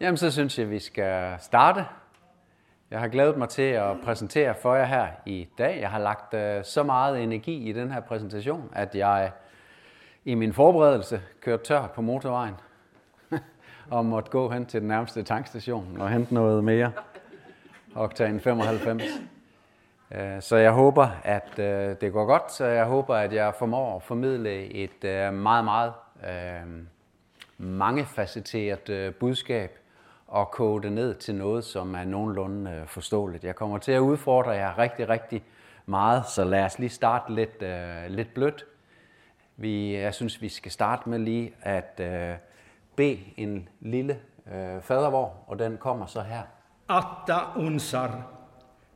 Jamen, så synes jeg, vi skal starte. Jeg har glædet mig til at præsentere for jer her i dag. Jeg har lagt øh, så meget energi i den her præsentation, at jeg i min forberedelse kørte tør på motorvejen og måtte gå hen til den nærmeste tankstation og hente noget mere. Octane 95. Øh, så jeg håber, at øh, det går godt. Så jeg håber, at jeg formår at formidle et meget, meget uh, mangefacetteret budskab og koge det ned til noget, som er nogenlunde øh, forståeligt. Jeg kommer til at udfordre jer rigtig, rigtig meget, så lad os lige starte lidt, øh, lidt blødt. Vi, jeg synes, vi skal starte med lige at øh, bede en lille øh, fadervor, og den kommer så her. Atta unsar,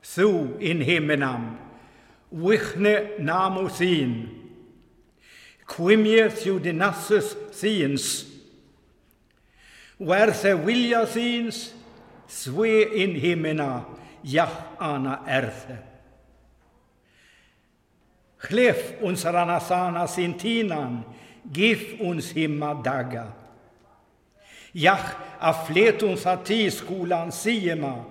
thu in himmenam, wichne namosin, quimie thiudinassus thiens, Werthe vilja thins, sve in himena, jah ana erthe. Chlef uns ranasana sintinan, gif uns himma daga. Jach aflet uns ati skolan siema,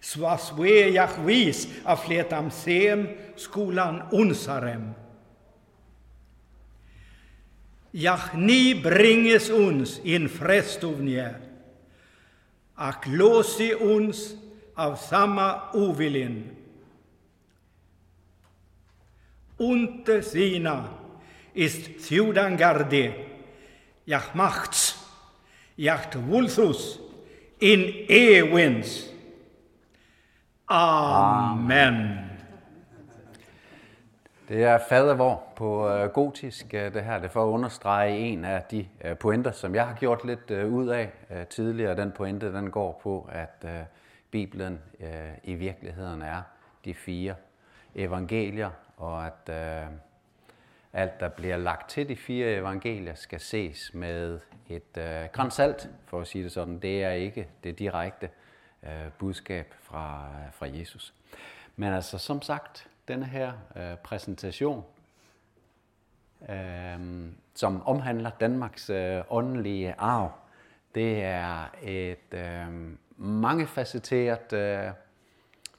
svaswe jach vis afletam sem skolan unsarem. Jach ni bringes uns in frestovnie, ak låsi uns av samma ovilin. Unte sina ist Thiudangarde, jach machts, jach vulsus, in ewins. Amen. Det er fadervor på øh, gotisk, øh, det her. Det er for at understrege en af de øh, pointer, som jeg har gjort lidt øh, ud af øh, tidligere. Den pointe, den går på, at øh, Bibelen øh, i virkeligheden er de fire evangelier, og at øh, alt, der bliver lagt til de fire evangelier, skal ses med et øh, grænsalt, for at sige det sådan. Det er ikke det direkte øh, budskab fra, øh, fra Jesus. Men altså, som sagt, denne her øh, præsentation, øh, som omhandler Danmarks øh, åndelige arv, det er et øh, mangefacetteret øh,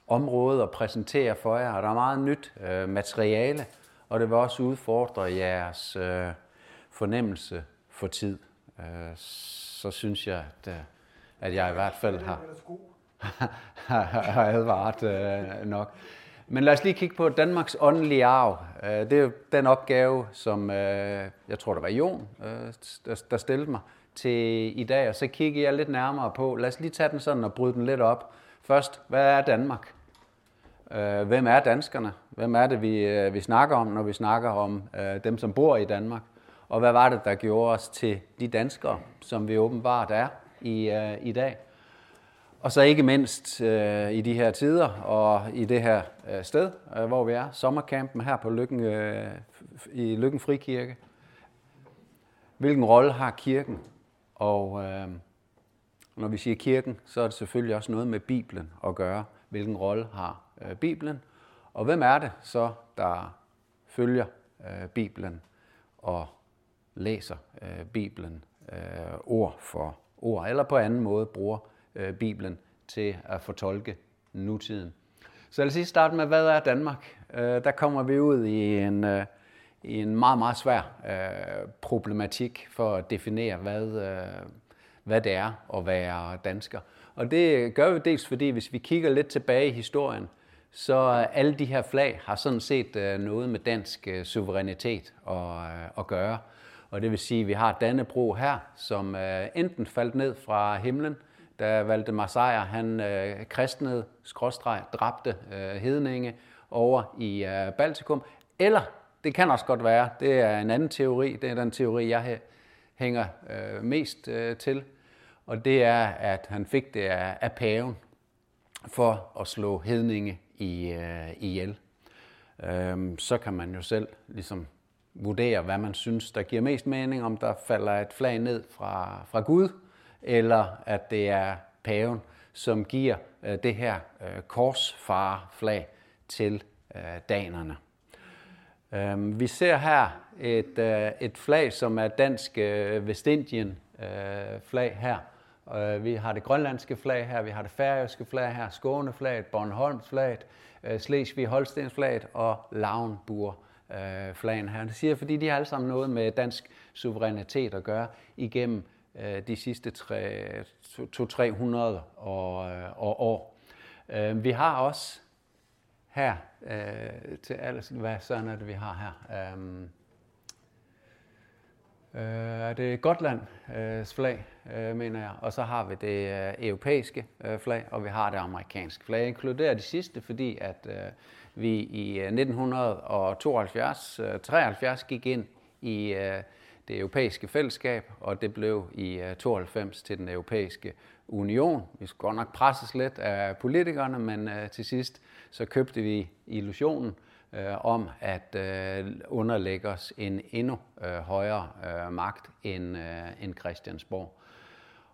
område at præsentere for jer, og der er meget nyt øh, materiale, og det vil også udfordre jeres øh, fornemmelse for tid. Øh, så synes jeg, at, øh, at jeg i hvert fald har, har advaret øh, nok. Men lad os lige kigge på Danmarks åndelige arv. Øh, det er jo den opgave, som øh, jeg tror, der var Jon, øh, der- stillede mig til i dag. Og så kigger jeg lidt nærmere på, lad os lige tage den sådan og bryde den lidt op. Først, hvad er Danmark? Hvem er danskerne? Hvem er det, vi, vi snakker om, når vi snakker om dem, som bor i Danmark? Og hvad var det, der gjorde os til de danskere, som vi åbenbart er i, i dag? Og så ikke mindst øh, i de her tider og i det her øh, sted, øh, hvor vi er, sommercampen her på Lykken, øh, i Lykken Frikirke. Hvilken rolle har kirken? Og øh, når vi siger kirken, så er det selvfølgelig også noget med Bibelen at gøre. Hvilken rolle har øh, Bibelen? Og hvem er det så, der følger øh, Bibelen og læser øh, Bibelen øh, ord for ord, eller på anden måde bruger øh, Bibelen til at fortolke nutiden. Så lad os lige starte med, hvad er Danmark? Øh, der kommer vi ud i en, øh, i en meget, meget svær øh, problematik for at definere, hvad, øh, hvad det er at være dansker. Og det gør vi dels fordi, hvis vi kigger lidt tilbage i historien, så alle de her flag har sådan set øh, noget med dansk øh, suverænitet at, øh, at gøre. Og det vil sige, at vi har Dannebro her, som øh, enten faldt ned fra himlen, da Valdemar Sejr, han øh, kristnede, skråstreg, dræbte øh, hedninge over i øh, Baltikum, eller det kan også godt være, det er en anden teori, det er den teori, jeg hæ- hænger øh, mest øh, til, og det er, at han fik det af, af paven for at slå hedninge i, øh, ihjel. Øh, så kan man jo selv ligesom vurdere, hvad man synes, der giver mest mening, om der falder et flag ned fra, fra Gud, eller at det er paven, som giver øh, det her øh, korsfarflag til øh, danerne. Øhm, vi ser her et, øh, et flag, som er dansk øh, Vestindien øh, flag her, Øh, vi har det grønlandske flag her, vi har det færøske flag her, Skåneflaget, Bornholms flaget, øh, Slesvig Holstens flaget og Lauenburg øh, flagen her. Det siger fordi de har alle sammen noget med dansk suverænitet at gøre igennem Øh, de sidste 200-300 år. Øh, år. Øh, vi har også her øh, til alles, hvad sådan er det, vi har her? Øhm, øh, er det Gotlands øh, flag, øh, mener jeg. Og så har vi det europæiske flag, og vi har det amerikanske flag. Jeg inkluderer de sidste, fordi at øh, vi i 1972-73 gik ind i øh, det europæiske fællesskab, og det blev i øh, 92 til den europæiske union. Vi skulle godt nok presses lidt af politikerne, men øh, til sidst så købte vi illusionen øh, om at underlægge os en endnu højere magt end, Christiansborg.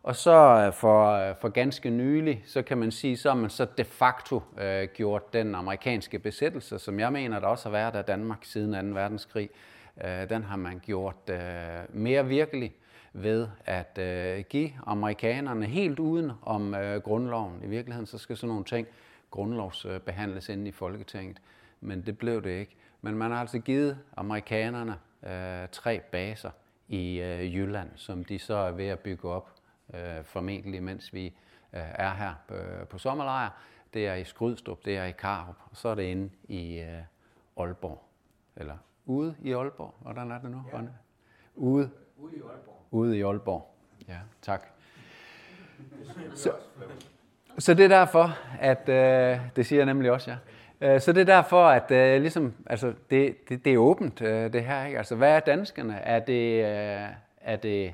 Og så for, for ganske nylig, så kan man sige, så har man så de facto øh, gjort den amerikanske besættelse, som jeg mener, der også har været af Danmark siden 2. verdenskrig, øh, Øh, den har man gjort øh, mere virkelig ved at øh, give amerikanerne helt uden om øh, grundloven. I virkeligheden så skal sådan nogle ting grundlovsbehandles inde i Folketinget, men det blev det ikke. Men man har altså givet amerikanerne øh, tre baser i øh, Jylland, som de så er ved at bygge op øh, formentlig mens vi øh, er her på, på sommerlejr. Det er i Skrydstrup, det er i Karup, og så er det inde i øh, Aalborg. Eller ude i Aalborg. Hvordan er det nu? Ja. Ude. Ude i Aalborg. Ude i Aalborg. Ja, tak. Så, så det er derfor, at, øh, det siger jeg nemlig også, ja. Øh, så det er derfor, at øh, ligesom, altså, det, det, det er åbent, øh, det her. Ikke? Altså, hvad er danskerne? Er det, øh, er det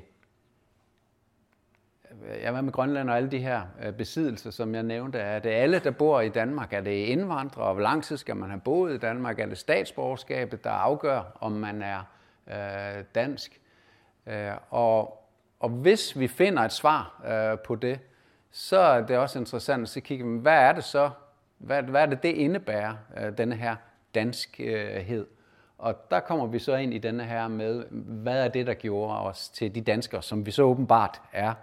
ja, hvad med Grønland og alle de her øh, besiddelser, som jeg nævnte? Er det alle, der bor i Danmark? Er det indvandrere? Hvor lang tid skal man have boet i Danmark? Er det statsborgerskabet, der afgør, om man er øh, dansk? Øh, og, og hvis vi finder et svar øh, på det, så er det også interessant at så kigge, hvad er det så? Hvad, hvad er det, det indebærer, øh, denne her danskhed? Og der kommer vi så ind i denne her med, hvad er det, der gjorde os til de danskere, som vi så åbenbart er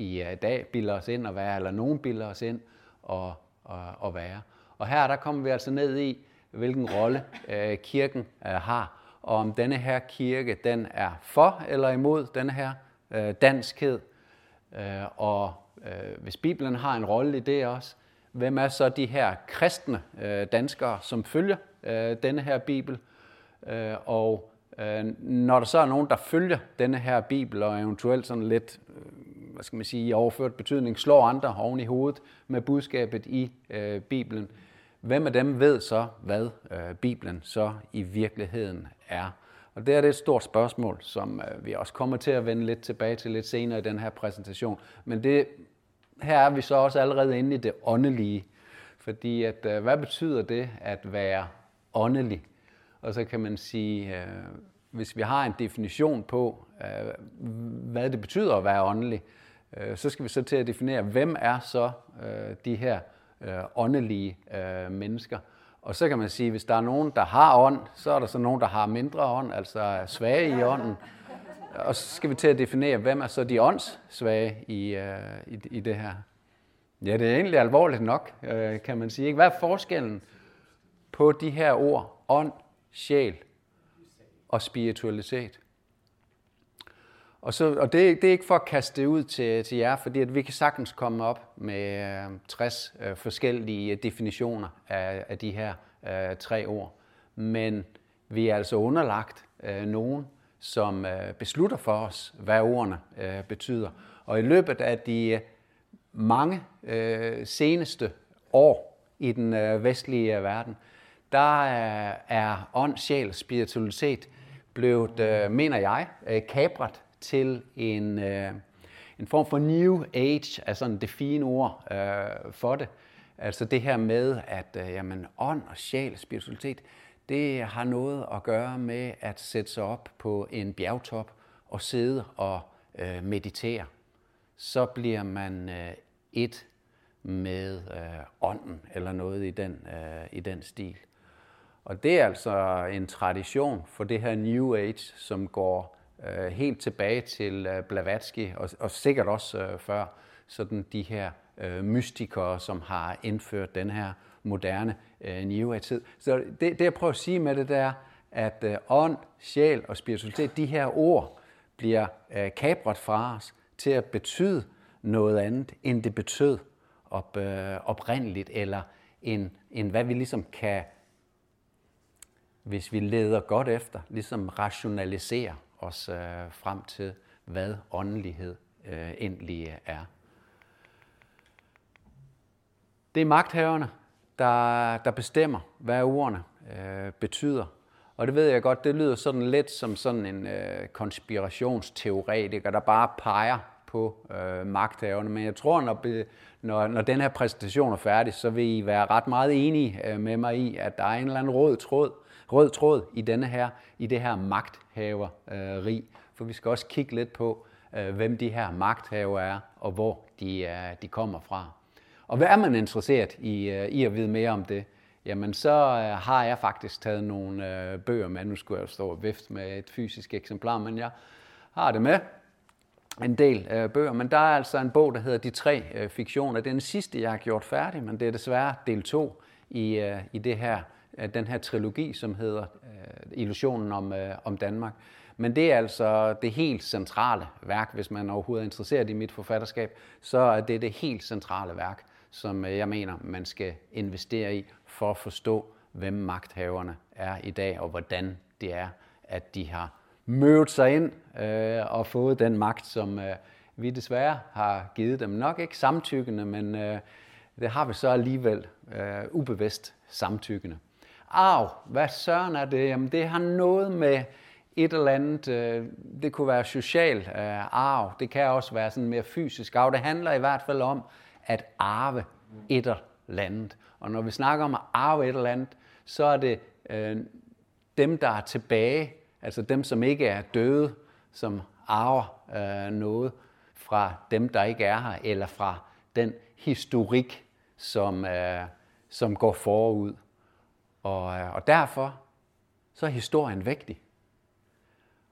Øh, i dag bilder os ind at være, eller nogen bilder os ind at, at, at være. Og her der kommer vi altså ned i, hvilken rolle øh, kirken øh, har, og om denne her kirke, den er for eller imod denne her øh, danskhed. Øh, og øh, hvis Bibelen har en rolle i det også, hvem er så de her kristne øh, danskere, som følger øh, denne her Bibel? Øh, og øh, når der så er nogen, der følger denne her Bibel, og eventuelt sådan lidt øh, hvad skal man sige, i overført betydning slår andre oven i hovedet med budskabet i øh, Bibelen. Hvem af dem ved så, hvad øh, Bibelen så i virkeligheden er? Og det er det et stort spørgsmål, som øh, vi også kommer til at vende lidt tilbage til lidt senere i den her præsentation. Men det, her er vi så også allerede inde i det åndelige. Fordi at, øh, hvad betyder det at være åndelig? Og så kan man sige, øh, hvis vi har en definition på, øh, hvad det betyder at være åndelig, Øh, Øh, så skal vi så til at definere, hvem er så øh, de her øh, åndelige øh, mennesker. Og så kan man sige, at hvis der er nogen, der har ånd, så er der så nogen, der har mindre ånd, altså er svage i ånden. Og så skal vi til at definere, hvem er så de åndssvage i, øh, i, i det her. Ja, det er egentlig alvorligt nok, kan man sige. Hvad er forskellen på de her ord, ånd, sjæl og spiritualitet? Og, så, og det, det er ikke for at kaste det ud til, til jer, fordi at vi kan sagtens komme op med øh, 60 øh, forskellige definitioner af, af de her øh, tre ord. Men vi er altså underlagt øh, nogen, som øh, beslutter for os, hvad ordene øh, betyder. Og i løbet af de mange øh, seneste år i den øh, vestlige verden, der er, er ånd, sjæl, spiritualitet blevet, øh, mener jeg, øh, kabret til en, øh, en form for new age, altså en det fine ord øh, for det. Altså det her med, at øh, jamen, ånd og sjæl, spiritualitet, det har noget at gøre med at sætte sig op på en bjergtop og sidde og øh, meditere. Så bliver man øh, et med øh, ånden eller noget i den, øh, i den stil. Og det er altså en tradition for det her New Age, som går øh, helt tilbage til øh, Blavatsky, og, og sikkert også øh, før, sådan de her øh, mystikere, som har indført den her moderne øh, New Age-tid. Så det, det, jeg prøver at sige med det, der at øh, ånd, sjæl og spiritualitet, de her ord, bliver øh, kabret fra os til at betyde noget andet, end det betød op, øh, oprindeligt, eller end, end hvad vi ligesom kan, hvis vi leder godt efter, ligesom rationalisere os øh, frem til, hvad åndelighed øh, endelig er. Det er magthaverne, der, der bestemmer, hvad ordene øh, betyder. Og det ved jeg godt, det lyder sådan lidt som sådan en øh, konspirationsteoretiker, der bare peger på øh, magthaverne. Men jeg tror, når, når, når den her præsentation er færdig, så vil I være ret meget enige øh, med mig i, at der er en eller anden rød tråd, rød tråd i, denne her, i det her magt magthaveri. Øh, For vi skal også kigge lidt på, øh, hvem de her magthaver er, og hvor de, øh, de kommer fra. Og hvad er man interesseret i, øh, i at vide mere om det? Jamen, så øh, har jeg faktisk taget nogle øh, bøger med. Nu skulle jeg stå og vifte med et fysisk eksemplar, men jeg har det med. En del øh, bøger, men der er altså en bog, der hedder De tre øh, fiktioner. Det er den sidste, jeg har gjort færdig, men det er desværre del 2 i, øh, i det her, øh, den her trilogi, som hedder øh, Illusionen om, øh, om Danmark. Men det er altså det helt centrale værk, hvis man overhovedet er interesseret i mit forfatterskab, så er det det helt centrale værk, som øh, jeg mener, man skal investere i for at forstå, hvem magthaverne er i dag, og hvordan det er, at de har mødt sig ind øh, og fået den magt, som øh, vi desværre har givet dem. Nok ikke samtykkende, men øh, det har vi så alligevel øh, ubevidst samtykkende. Arv, hvad søren er det? Jamen, det har noget med et eller andet, øh, det kunne være social øh, arv, det kan også være sådan mere fysisk arv. Det handler i hvert fald om at arve et eller andet. Og når vi snakker om at arve et eller andet, så er det øh, dem, der er tilbage, altså dem, som ikke er døde, som arver øh, noget fra dem, der ikke er her, eller fra den historik, som, øh, som går forud. Og, øh, og derfor så er historien vigtig.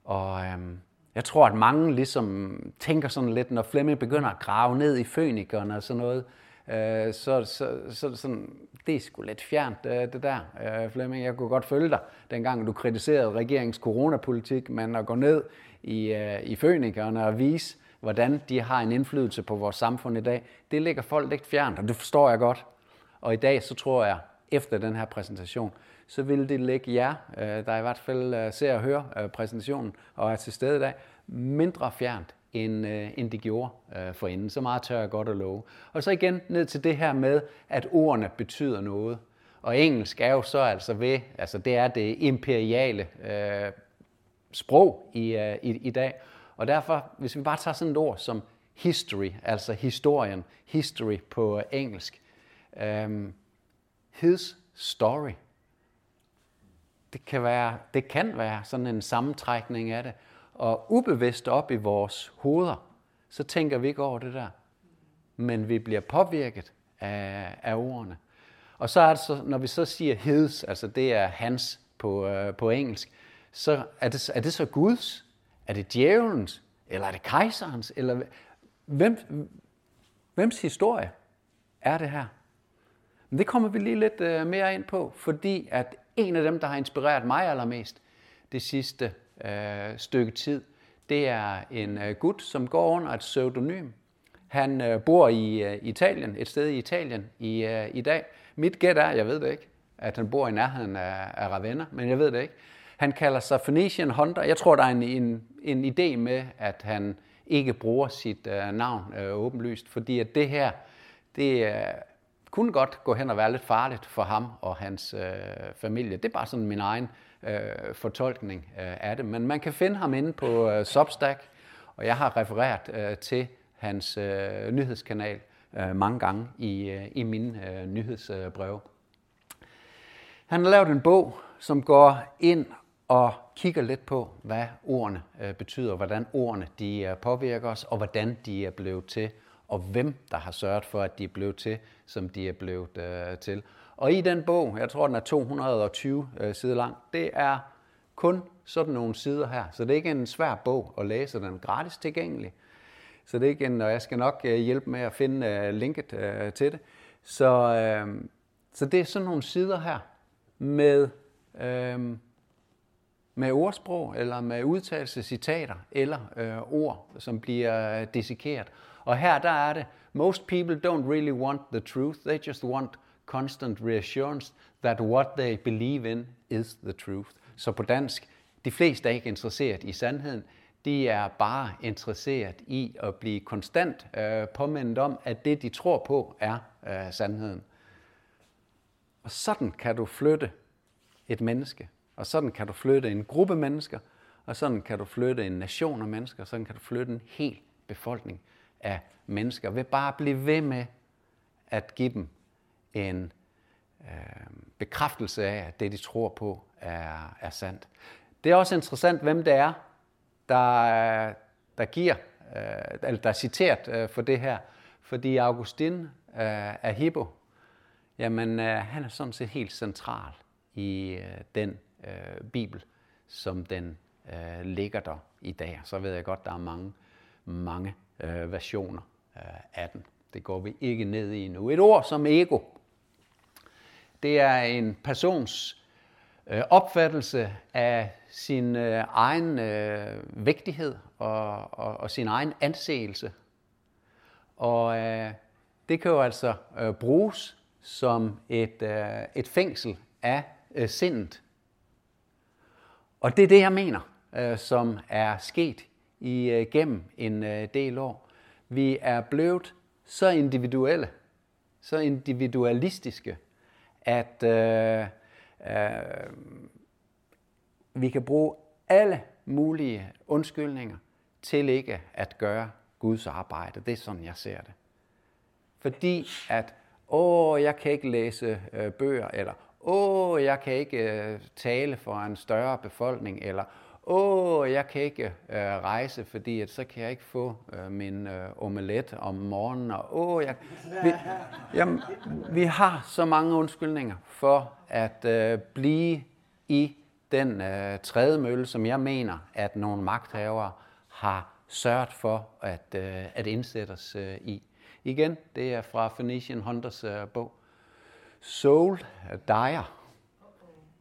Og øhm, jeg tror, at mange ligesom tænker sådan lidt, når Flemming begynder at grave ned i fønikerne og sådan noget, øh, så, så, så sådan, det er sgu lidt fjernt, det, det der, øh, Flemming. Jeg kunne godt følge dig, dengang du kritiserede regeringens coronapolitik, men at gå ned i, øh, i fønikerne og vise, hvordan de har en indflydelse på vores samfund i dag, det ligger folk lidt fjernt, og det forstår jeg godt. Og i dag, så tror jeg, efter den her præsentation, så vil det lægge jer, øh, der i hvert fald øh, ser og hører øh, præsentationen og er til stede i dag, mindre fjernt end, øh, end det gjorde øh, forinden. Så meget tør jeg godt at love. Og så igen ned til det her med, at ordene betyder noget. Og engelsk er jo så altså ved, altså det er det imperiale øh, sprog i, øh, i, i dag. Og derfor, hvis vi bare tager sådan et ord som history, altså historien, history på engelsk, øh, his story, det kan, være, det kan være sådan en sammentrækning af det og ubevidst op i vores hoveder, så tænker vi ikke over det der. Men vi bliver påvirket af, af ordene. Og så er det så, når vi så siger his, altså det er hans på, øh, på engelsk, så er det, er det så Guds? Er det djævelens? Eller er det kejserens? Eller hvem, hvems historie er det her? Men det kommer vi lige lidt øh, mere ind på, fordi at en af dem, der har inspireret mig allermest det sidste øh, stykke tid. Det er en øh, gut, som går under et pseudonym. Han øh, bor i øh, Italien, et sted i Italien i, øh, i dag. Mit gæt er, jeg ved det ikke, at han bor i nærheden af, af Ravenna, men jeg ved det ikke. Han kalder sig Phoenician Hunter. Jeg tror, der er en, en, en idé med, at han ikke bruger sit øh, navn øh, åbenlyst, fordi at det her, det øh, kunne godt gå hen og være lidt farligt for ham og hans øh, familie. Det er bare sådan min egen øh, fortolkning øh, af det. Men man kan finde ham inde på øh, Substack, og jeg har refereret øh, til hans øh, nyhedskanal øh, mange gange i, øh, i mine øh, nyhedsbreve. Han har lavet en bog, som går ind og kigger lidt på, hvad ordene øh, betyder, hvordan ordene de øh, påvirker os, og hvordan de er blevet til, og hvem der har sørget for, at de er blevet til, som de er blevet øh, til. Og i den bog, jeg tror den er 220 øh, sider lang, det er kun sådan nogle sider her. Så det er ikke en svær bog at læse, den er gratis tilgængelig. Så det er ikke en, og jeg skal nok øh, hjælpe med at finde øh, linket øh, til det. Så, øh, så det er sådan nogle sider her med, øh, med ordsprog, eller med udtalelse, citater, eller øh, ord, som bliver dissekeret. Og her der er det, most people don't really want the truth, they just want constant reassurance that what they believe in is the truth. Så på dansk, de fleste er ikke interesseret i sandheden, de er bare interesseret i at blive konstant øh, påmindet om, at det, de tror på, er øh, sandheden. Og sådan kan du flytte et menneske, og sådan kan du flytte en gruppe mennesker, og sådan kan du flytte en nation af mennesker, og sådan kan du flytte en hel befolkning af mennesker, ved bare at blive ved med at give dem en øh, bekræftelse af, at det, de tror på, er, er sandt. Det er også interessant, hvem det er, der, der giver, øh, eller der er citeret øh, for det her. Fordi Augustin øh, af Hippo, jamen øh, han er sådan set helt central i øh, den øh, bibel, som den øh, ligger der i dag. Så ved jeg godt, der er mange, mange øh, versioner øh, af den. Det går vi ikke ned i nu. Et ord som ego, det er en persons øh, opfattelse af sin øh, egen øh, vigtighed og, og, og sin egen anseelse. Og øh, det kan jo altså øh, bruges som et, øh, et fængsel af øh, sindet. Og det er det, jeg mener, øh, som er sket i øh, gennem en øh, del år. Vi er blevet så individuelle, så individualistiske, at øh, øh, vi kan bruge alle mulige undskyldninger til ikke at gøre Guds arbejde. Det er sådan, jeg ser det. Fordi at, åh, jeg kan ikke læse øh, bøger, eller åh, jeg kan ikke øh, tale for en større befolkning, eller åh, jeg kan ikke øh, rejse, fordi at så kan jeg ikke få øh, min øh, omelet om morgenen, og åh, jeg... Vi, jamen, vi har så mange undskyldninger for at øh, blive i den øh, tredje mølle, som jeg mener, at nogle magthavere har sørget for at, øh, at indsætte os øh, i. Igen, det er fra Phoenician Hunters øh, bog. Soul øh, dier.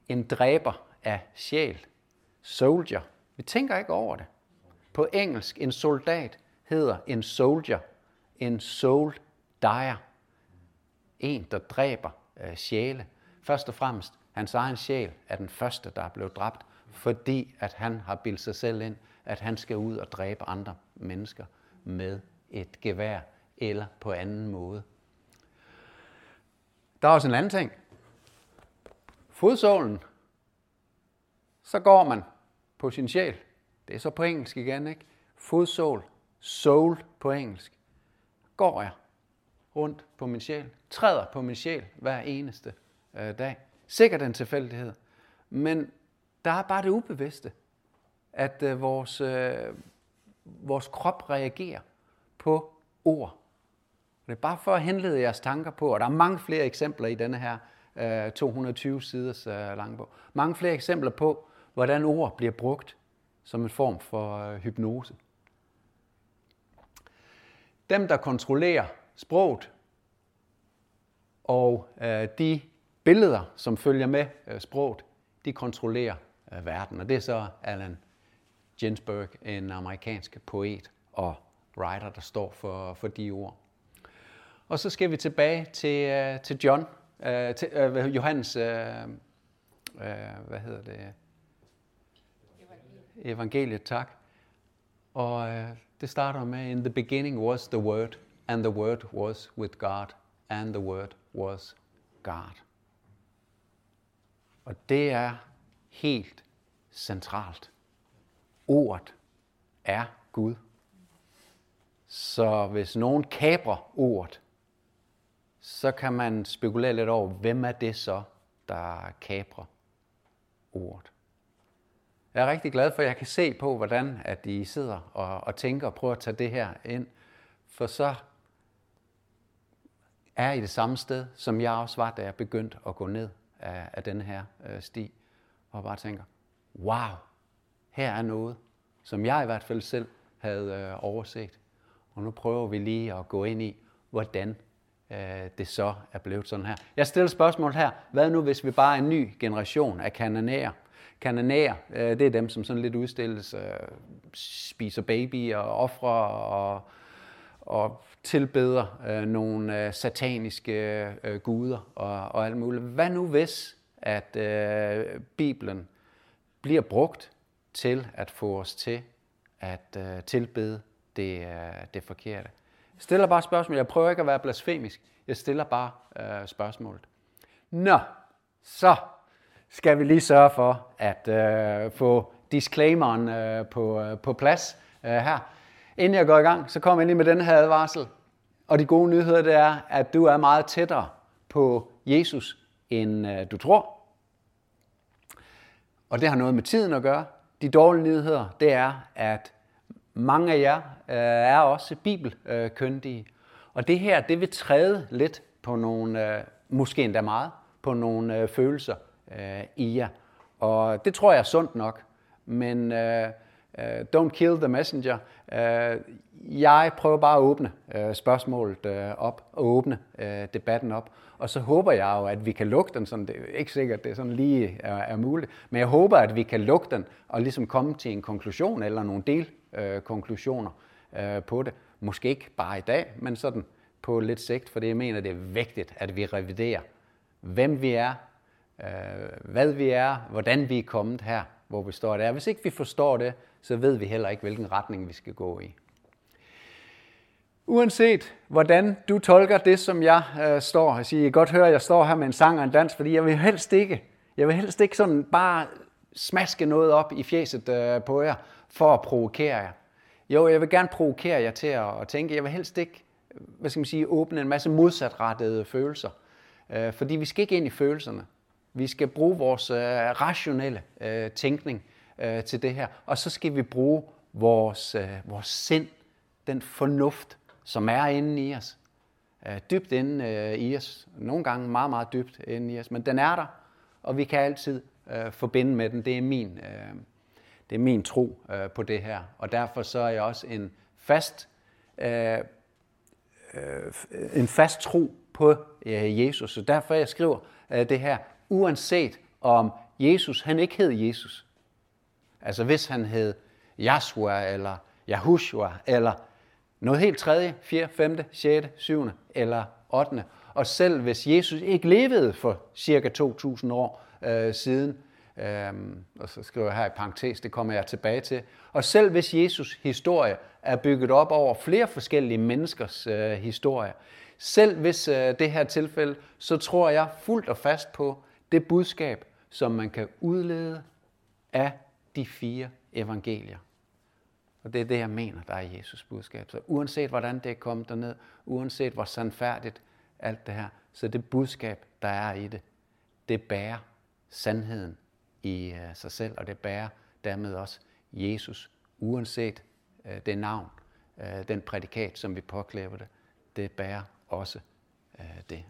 En dræber af sjæl. Soldier. Vi tænker ikke over det. På engelsk, en soldat hedder en soldier. En soul dyer. En, der dræber øh, sjæle. Først og fremmest Hans egen sjæl er den første, der er blevet dræbt, fordi at han har bildt sig selv ind, at han skal ud og dræbe andre mennesker med et gevær eller på anden måde. Der er også en anden ting. Fodsålen. Så går man potential. Det er så på engelsk igen, ikke? Fodsål. Soul på engelsk. Går jeg rundt på min sjæl. Træder på min sjæl hver eneste øh, dag. Sikkert en tilfældighed. Men der er bare det ubevidste, at øh, vores, øh, vores krop reagerer på ord. Det er bare for at henlede jeres tanker på, og der er mange flere eksempler i denne her øh, 220 siders øh, lange bog. Mange flere eksempler på, hvordan ord bliver brugt som en form for øh, hypnose. Dem, der kontrollerer sproget, og øh, de billeder, som følger med øh, sproget, de kontrollerer verden. Og det er så Allen Ginsberg, en amerikansk poet og writer, der står for, for de ord. Og så skal vi tilbage til, til John, til Johannes, hvad hedder det? Evangeliet. Tak. Og øh, det starter med, in the beginning was the word, and the word was with God, and the word was God. Og det er helt centralt. Ordet er Gud. Så hvis nogen kabrer ordet, så kan man spekulere lidt over, hvem er det så, der kabrer ordet. Jeg er rigtig glad for, at jeg kan se på, hvordan at de sidder og, og tænker og prøver at tage det her ind. For så er I det samme sted, som jeg også var, da jeg begyndte at gå ned af, af den her øh, sti, og bare tænker, wow, her er noget, som jeg i hvert fald selv havde øh, overset. Og nu prøver vi lige at gå ind i, hvordan øh, det så er blevet sådan her. Jeg stiller spørgsmål her. Hvad nu, hvis vi bare er en ny generation af kanonærer? Kananæer, øh, det er dem, som sådan lidt udstilles, øh, spiser baby og ofre og, og tilbeder øh, nogle øh, sataniske øh, guder og, og alt muligt. Hvad nu hvis, at øh, Bibelen bliver brugt til at få os til at øh, tilbede det, øh, det forkerte? Jeg stiller bare spørgsmål. Jeg prøver ikke at være blasfemisk. Jeg stiller bare øh, spørgsmålet. Nå, så skal vi lige sørge for at øh, få disclaimeren øh, på, øh, på plads øh, her. Inden jeg går i gang, så kommer jeg lige med den her advarsel. Og de gode nyheder det er, at du er meget tættere på Jesus, end øh, du tror. Og det har noget med tiden at gøre. De dårlige nyheder, det er, at mange af jer øh, er også bibelkyndige. Og det her, det vil træde lidt på nogle, øh, måske endda meget, på nogle øh, følelser øh, i jer. Og det tror jeg er sundt nok. Men øh, øh, don't kill the messenger. Øh, jeg prøver bare at åbne øh, spørgsmålet øh, op og åbne øh, debatten op. Og så håber jeg jo, at vi kan lukke den, sådan, det er ikke sikkert, at det sådan lige er, er muligt, men jeg håber, at vi kan lukke den og ligesom komme til en konklusion eller nogle delkonklusioner øh, øh, på det. Måske ikke bare i dag, men sådan på lidt sigt, for jeg mener, det er vigtigt, at vi reviderer, hvem vi er, Øh, hvad vi er, hvordan vi er kommet her, hvor vi står der. Hvis ikke vi forstår det, så ved vi heller ikke, hvilken retning vi skal gå i. Uanset hvordan du tolker det, som jeg øh, står og siger, I godt høre, at jeg står her med en sang og en dans, fordi jeg vil helst ikke, jeg vil helst ikke sådan bare smaske noget op i fjeset øh, på jer, for at provokere jer. Jo, jeg vil gerne provokere jer til at, at tænke, jeg vil helst ikke, hvad skal man sige, åbne en masse modsatrettede følelser. Øh, fordi vi skal ikke ind i følelserne. Vi skal bruge vores øh, rationelle øh, tænkning øh, til det her. Og så skal vi bruge vores, øh, vores sind, den fornuft, som er inde i os. Øh, dybt inde øh, i os. Nogle gange meget, meget dybt inde i os. Men den er der, og vi kan altid øh, forbinde med den. Det er min, øh, det er min tro øh, på det her. Og derfor så er jeg også en fast, øh, øh, en fast tro på øh, Jesus. Så derfor jeg skriver øh, det her, uanset om Jesus, han ikke hed Jesus, Altså hvis han hed Joshua eller Yahushua eller noget helt tredje, fjerde, femte, sjette, syvende eller ottende. Og selv hvis Jesus ikke levede for cirka 2.000 år øh, siden, øh, og så skriver jeg her i parentes, det kommer jeg tilbage til, og selv hvis Jesus historie er bygget op over flere forskellige menneskers øh, historie, selv hvis øh, det her tilfælde, så tror jeg fuldt og fast på det budskab, som man kan udlede af de fire evangelier. Og det er det, jeg mener, der er Jesus budskab. Så uanset hvordan det er kommet derned, uanset hvor sandfærdigt alt det her, så det budskab, der er i det, det bærer sandheden i øh, sig selv, og det bærer dermed også Jesus, uanset uh, det navn, øh, den prædikat, som vi påklæver det, det bærer også det.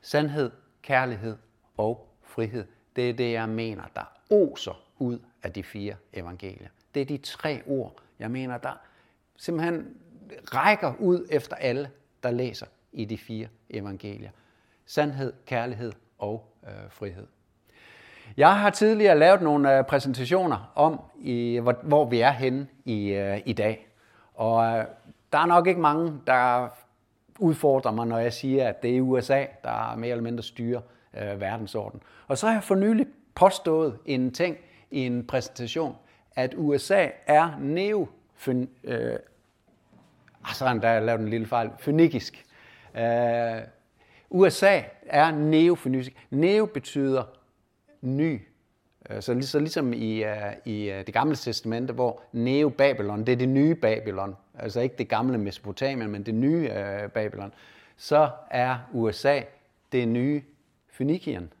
Sandhed, kærlighed og frihed, det er det, jeg mener, der oser ud af de fire evangelier. Det er de tre ord, jeg mener, der simpelthen rækker ud efter alle, der læser i de fire evangelier. Sandhed, kærlighed og øh, frihed. Jeg har tidligere lavet nogle øh, præsentationer om, i, hvor, hvor vi er henne i, øh, i dag. Og øh, der er nok ikke mange, der udfordrer mig, når jeg siger, at det er USA, der mere eller mindre styrer øh, verdensorden. Og så har jeg for nylig påstået en ting i en præsentation, at USA er neo øh, altså der lavede lavet en lille fejl, fynikisk. Øh, USA er neofønikisk. Neo betyder ny. Øh, så, så ligesom i, uh, i uh, det gamle testamente, hvor Neo-Babylon, det er det nye Babylon, altså ikke det gamle Mesopotamien, men det nye øh, Babylon, så er USA det nye Fønikien.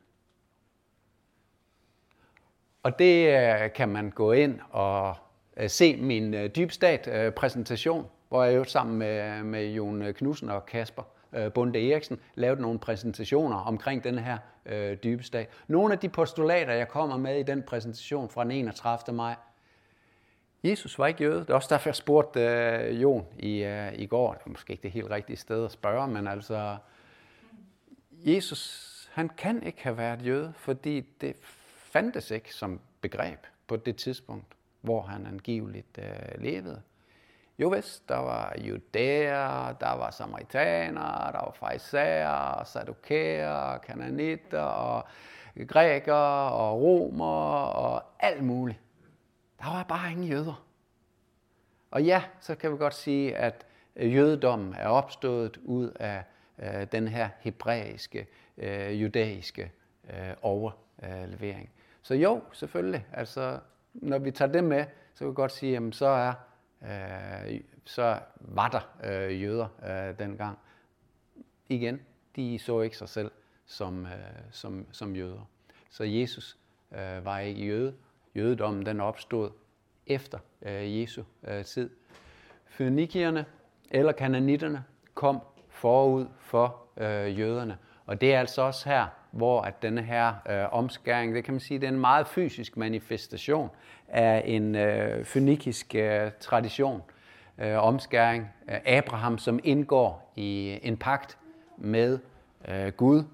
Og det øh, kan man gå ind og øh, se min øh, dybstat-præsentation, øh, hvor jeg jo sammen med, med Jon øh, Knudsen og Kasper øh, Bunde Eriksen lavede nogle præsentationer omkring den her øh, dybestat. Nogle af de postulater, jeg kommer med i den præsentation fra den 31. maj, Jesus var ikke jøde. Det er også derfor, jeg spurgte øh, Jon i, øh, i går. Det er måske ikke det helt rigtige sted at spørge, men altså, Jesus, han kan ikke have været jøde, fordi det fandtes ikke som begreb på det tidspunkt, hvor han angiveligt øh, levede. Jo vist, der var judæer, der var samaritaner, der var fejsager, sadukæer, kananitter og grækere og romere og alt muligt. Der var bare ingen jøder. Og ja, så kan vi godt sige, at øh, jødedommen er opstået ud af øh, den her hebraiske, øh, judæiske øh, overlevering. Så jo, selvfølgelig. Altså, når vi tager det med, så kan vi godt sige, at så, er, øh, så var der øh, jøder øh, dengang. Igen, de så ikke sig selv som, øh, som, som jøder. Så Jesus øh, var ikke jøde. Jødedommen den opstod efter øh, Jesu øh, tid. Fønikierne eller kananitterne kom forud for øh, jøderne. Og det er altså også her, hvor at denne her øh, omskæring, det kan man sige, det er en meget fysisk manifestation af en øh, fønikisk øh, tradition. Øh, omskæring af Abraham, som indgår i en pagt med øh, Gud,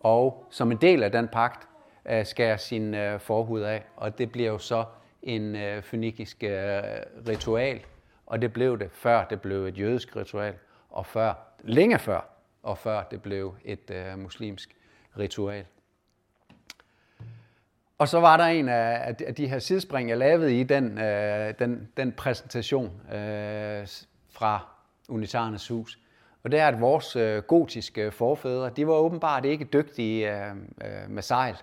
og som en del af den pagt øh, skærer sin øh, forhud af, og det bliver jo så en øh, fønikisk øh, ritual, og det blev det, før det blev et jødisk ritual, og før, længe før, og før det blev et øh, muslimsk ritual. Og så var der en af, af de her sidespring, jeg lavede i den, øh, den, den præsentation øh, fra Unitarernes Hus. Og det er, at vores øh, gotiske forfædre, de var åbenbart ikke dygtige øh, øh, med sejl.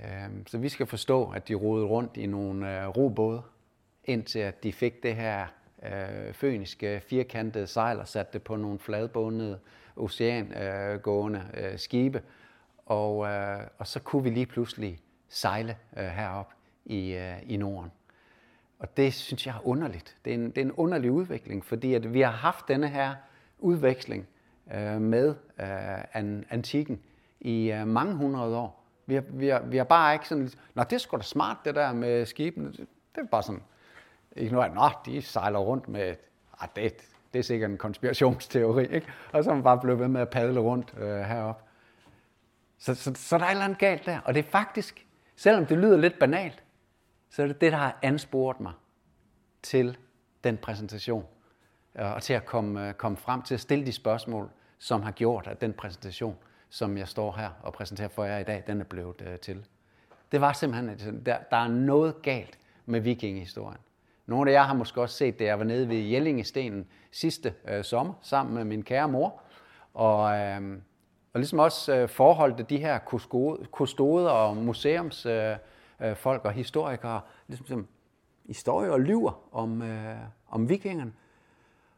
Øh, så vi skal forstå, at de rodede rundt i nogle øh, robåde, indtil at de fik det her øh, føniske firkantede sejl og satte det på nogle fladbundede oceangående øh, øh, skibe. Og, øh, og så kunne vi lige pludselig sejle øh, herop i, øh, i Norden. Og det synes jeg er underligt. Det er en, det er en underlig udvikling, fordi at vi har haft denne her udveksling øh, med øh, an, antikken i øh, mange hundrede år. Vi har, vi, har, vi har bare ikke sådan, nå det er sgu da smart det der med skibene. Det er bare sådan, ikke noget, nå de sejler rundt med, ah, det, det er sikkert en konspirationsteori, ikke? Og så er man bare blevet ved med at padle rundt øh, heroppe. Så, så, så der er et eller andet galt der. Og det er faktisk, selvom det lyder lidt banalt, så er det det, der har ansporet mig til den præsentation. Øh, og til at komme, øh, komme frem til at stille de spørgsmål, som har gjort, at den præsentation, som jeg står her og præsenterer for jer i dag, den er blevet øh, til. Det var simpelthen, der, der er noget galt med vikingehistorien. Nogle af jer har måske også set det. Jeg var nede ved Jellingestenen sidste øh, sommer sammen med min kære mor. Og, øh, og ligesom også øh, forholdte de her kustoder og museumsfolk øh, øh, folk og historikere, ligesom som historier og lyver om, øh, om vikingerne.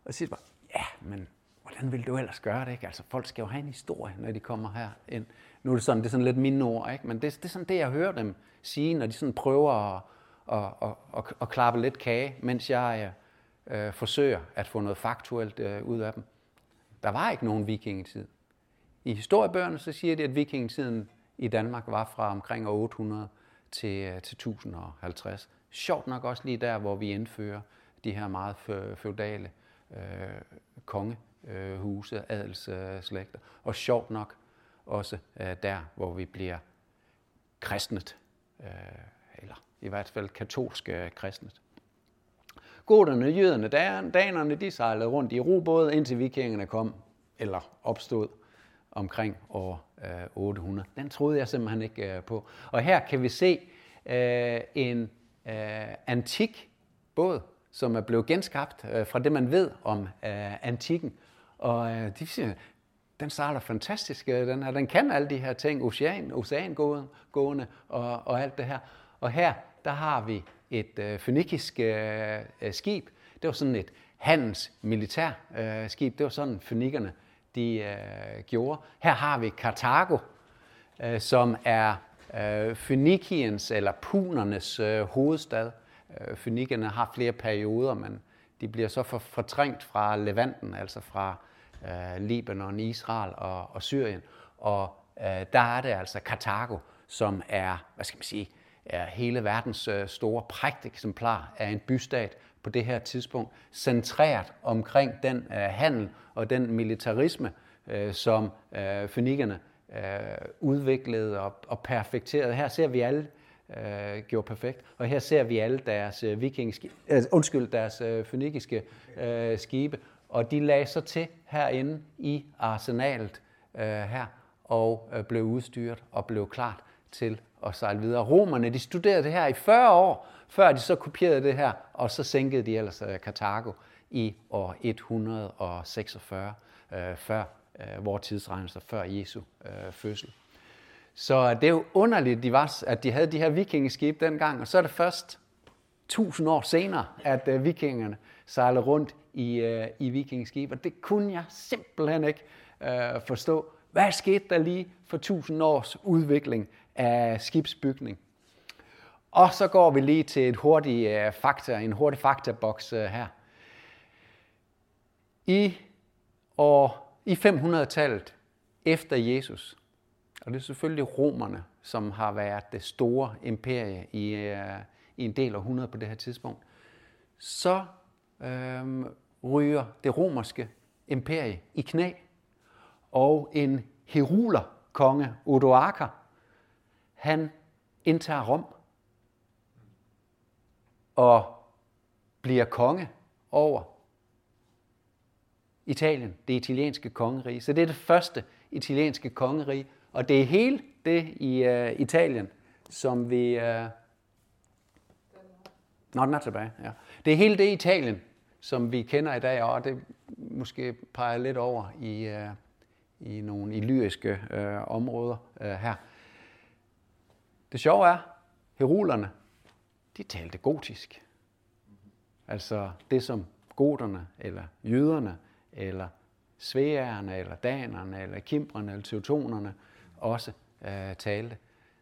Og så siger bare, ja, men hvordan vil du ellers gøre det? Ikke? Altså, folk skal jo have en historie, når de kommer her ind. Nu er det sådan, det er sådan lidt mine ord, ikke? men det, det er sådan det, jeg hører dem sige, når de sådan prøver at, at, at, at, at klappe lidt kage, mens jeg øh, øh forsøger at få noget faktuelt øh, ud af dem. Der var ikke nogen vikingetid. I historiebøgerne så siger de, at vikingetiden i Danmark var fra omkring 800 til, øh, til 1050. Sjovt nok også lige der, hvor vi indfører de her meget feudale øh, kongehuse, adelsslægter. Og sjovt nok også øh, der, hvor vi bliver kristnet, øh, eller i hvert fald katolske øh, kristnet. Goderne, jøderne, danerne, de sejlede rundt i robåde, indtil vikingerne kom, eller opstod omkring år 800. Den troede jeg simpelthen ikke på. Og her kan vi se en antik båd, som er blevet genskabt øh, fra det, man ved om øh, antikken. Og øh, de siger, den sejler fantastisk, øh, den, her. den kan alle de her ting, ocean, oceangående og, og alt det her. Og her, der har vi et øh, fønikisk øh, øh skib. Det var sådan et handels militær øh, skib. Det var sådan fønikerne de øh, gjorde. Her har vi Karthago, øh, som er øh, Fønikiens eller Punernes øh, hovedstad. Øh, har flere perioder, men de bliver så for, fortrængt fra Levanten, altså fra øh, Libanon, Israel og, og Syrien. Og øh, der er det altså Karthago, som er, hvad skal man sige, er hele verdens øh, store prægteksemplar af en bystat på det her tidspunkt, centreret omkring den øh, handel og den militarisme, øh, som øh, fønikerne øh, udviklede og, og perfekterede. Her ser vi alle øh, gjorde perfekt. Og her ser vi alle deres øh, vikingske, øh, undskyld, deres øh, fønikiske øh, skibe, og de lagde så til herinde i arsenalet øh, her, og øh, blev udstyret og blev klart til at sejle videre. Romerne, de studerede det her i 40 år, før de så kopierede det her, og så sænkede de ellers øh, Karthago i år 146, øh, før øh, vores tidsregnelse, før Jesu øh, fødsel. Så det er jo underligt, de var, at de havde de her vikingeskib dengang, og så er det først tusind år senere, at øh, vikingerne sejler rundt i, øh, i vikingeskib, og det kunne jeg simpelthen ikke øh, forstå. Hvad skete der lige for tusind års udvikling af skibsbygning? Og så går vi lige til et hurtigt uh, fakta, en hurtig faktaboks uh, her. I år i 500-tallet efter Jesus, og det er selvfølgelig romerne, som har været det store imperie i, øh, i en del århundrede på det her tidspunkt. Så øh, ryger det romerske imperie i knæ, og en heruler konge, Odoaker, han indtager Rom og bliver konge over Italien, det italienske kongerige. Så det er det første italienske kongerige, og det er hele det i uh, Italien, som vi... Uh... Nå, den er tilbage, ja. Det er hele det i Italien, som vi kender i dag, og det måske peger lidt over i, uh, i nogle illyriske uh, områder uh, her. Det sjove er, herulerne, de talte gotisk. Altså det, som goterne, eller jøderne, eller sveerne, eller danerne, eller kimbrerne, eller teutonerne også øh, talte.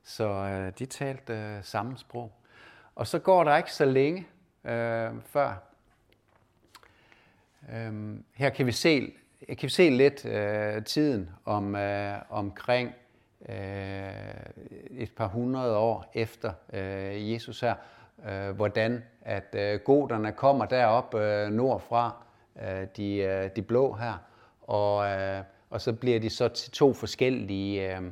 Så øh, de talte øh, samme sprog. Og så går der ikke så længe øh, før. Øh, her kan vi se, kan vi se lidt øh, tiden om, øh, omkring øh, et par hundrede år efter øh, Jesus her, øh, hvordan at øh, goderne kommer derop øh, nordfra, øh, de, øh, de blå her, og, øh, og så bliver de så til to forskellige øh,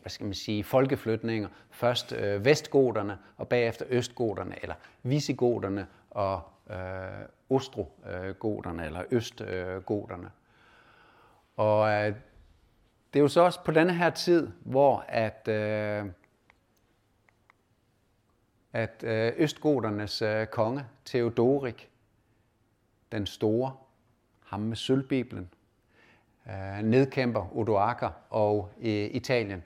hvad skal man sige, folkeflytninger. Først øh, vestgoterne, og bagefter østgoterne, eller visigoterne og øh, ostrogoterne, eller østgoterne. Og øh, det er jo så også på denne her tid, hvor at, øh, at øh, østgoternes øh, konge, Theodorik, den store, ham med sølvbibelen, øh, nedkæmper Odoaker, og øh, Italien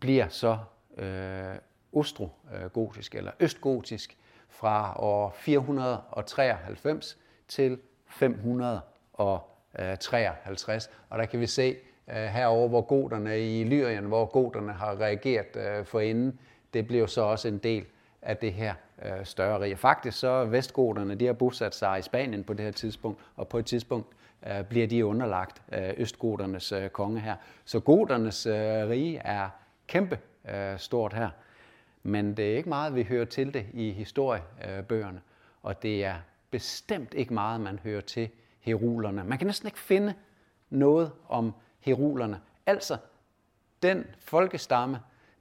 bliver så øh, ostrogotisk eller østgotisk fra år 493 til 553. Øh, og der kan vi se øh, herover hvor goterne i Lyrien, hvor goterne har reageret øh, for inden, det bliver så også en del af det her øh, større rige. Faktisk så vestgoderne, vestgoterne, de har bosat sig i Spanien på det her tidspunkt, og på et tidspunkt øh, bliver de underlagt øh, østgoternes øh, konge her. Så goternes øh, rige er kæmpe øh, stort her, men det er ikke meget, vi hører til det i historiebøgerne, og det er bestemt ikke meget, man hører til herulerne. Man kan næsten ikke finde noget om herulerne. Altså den folkestamme,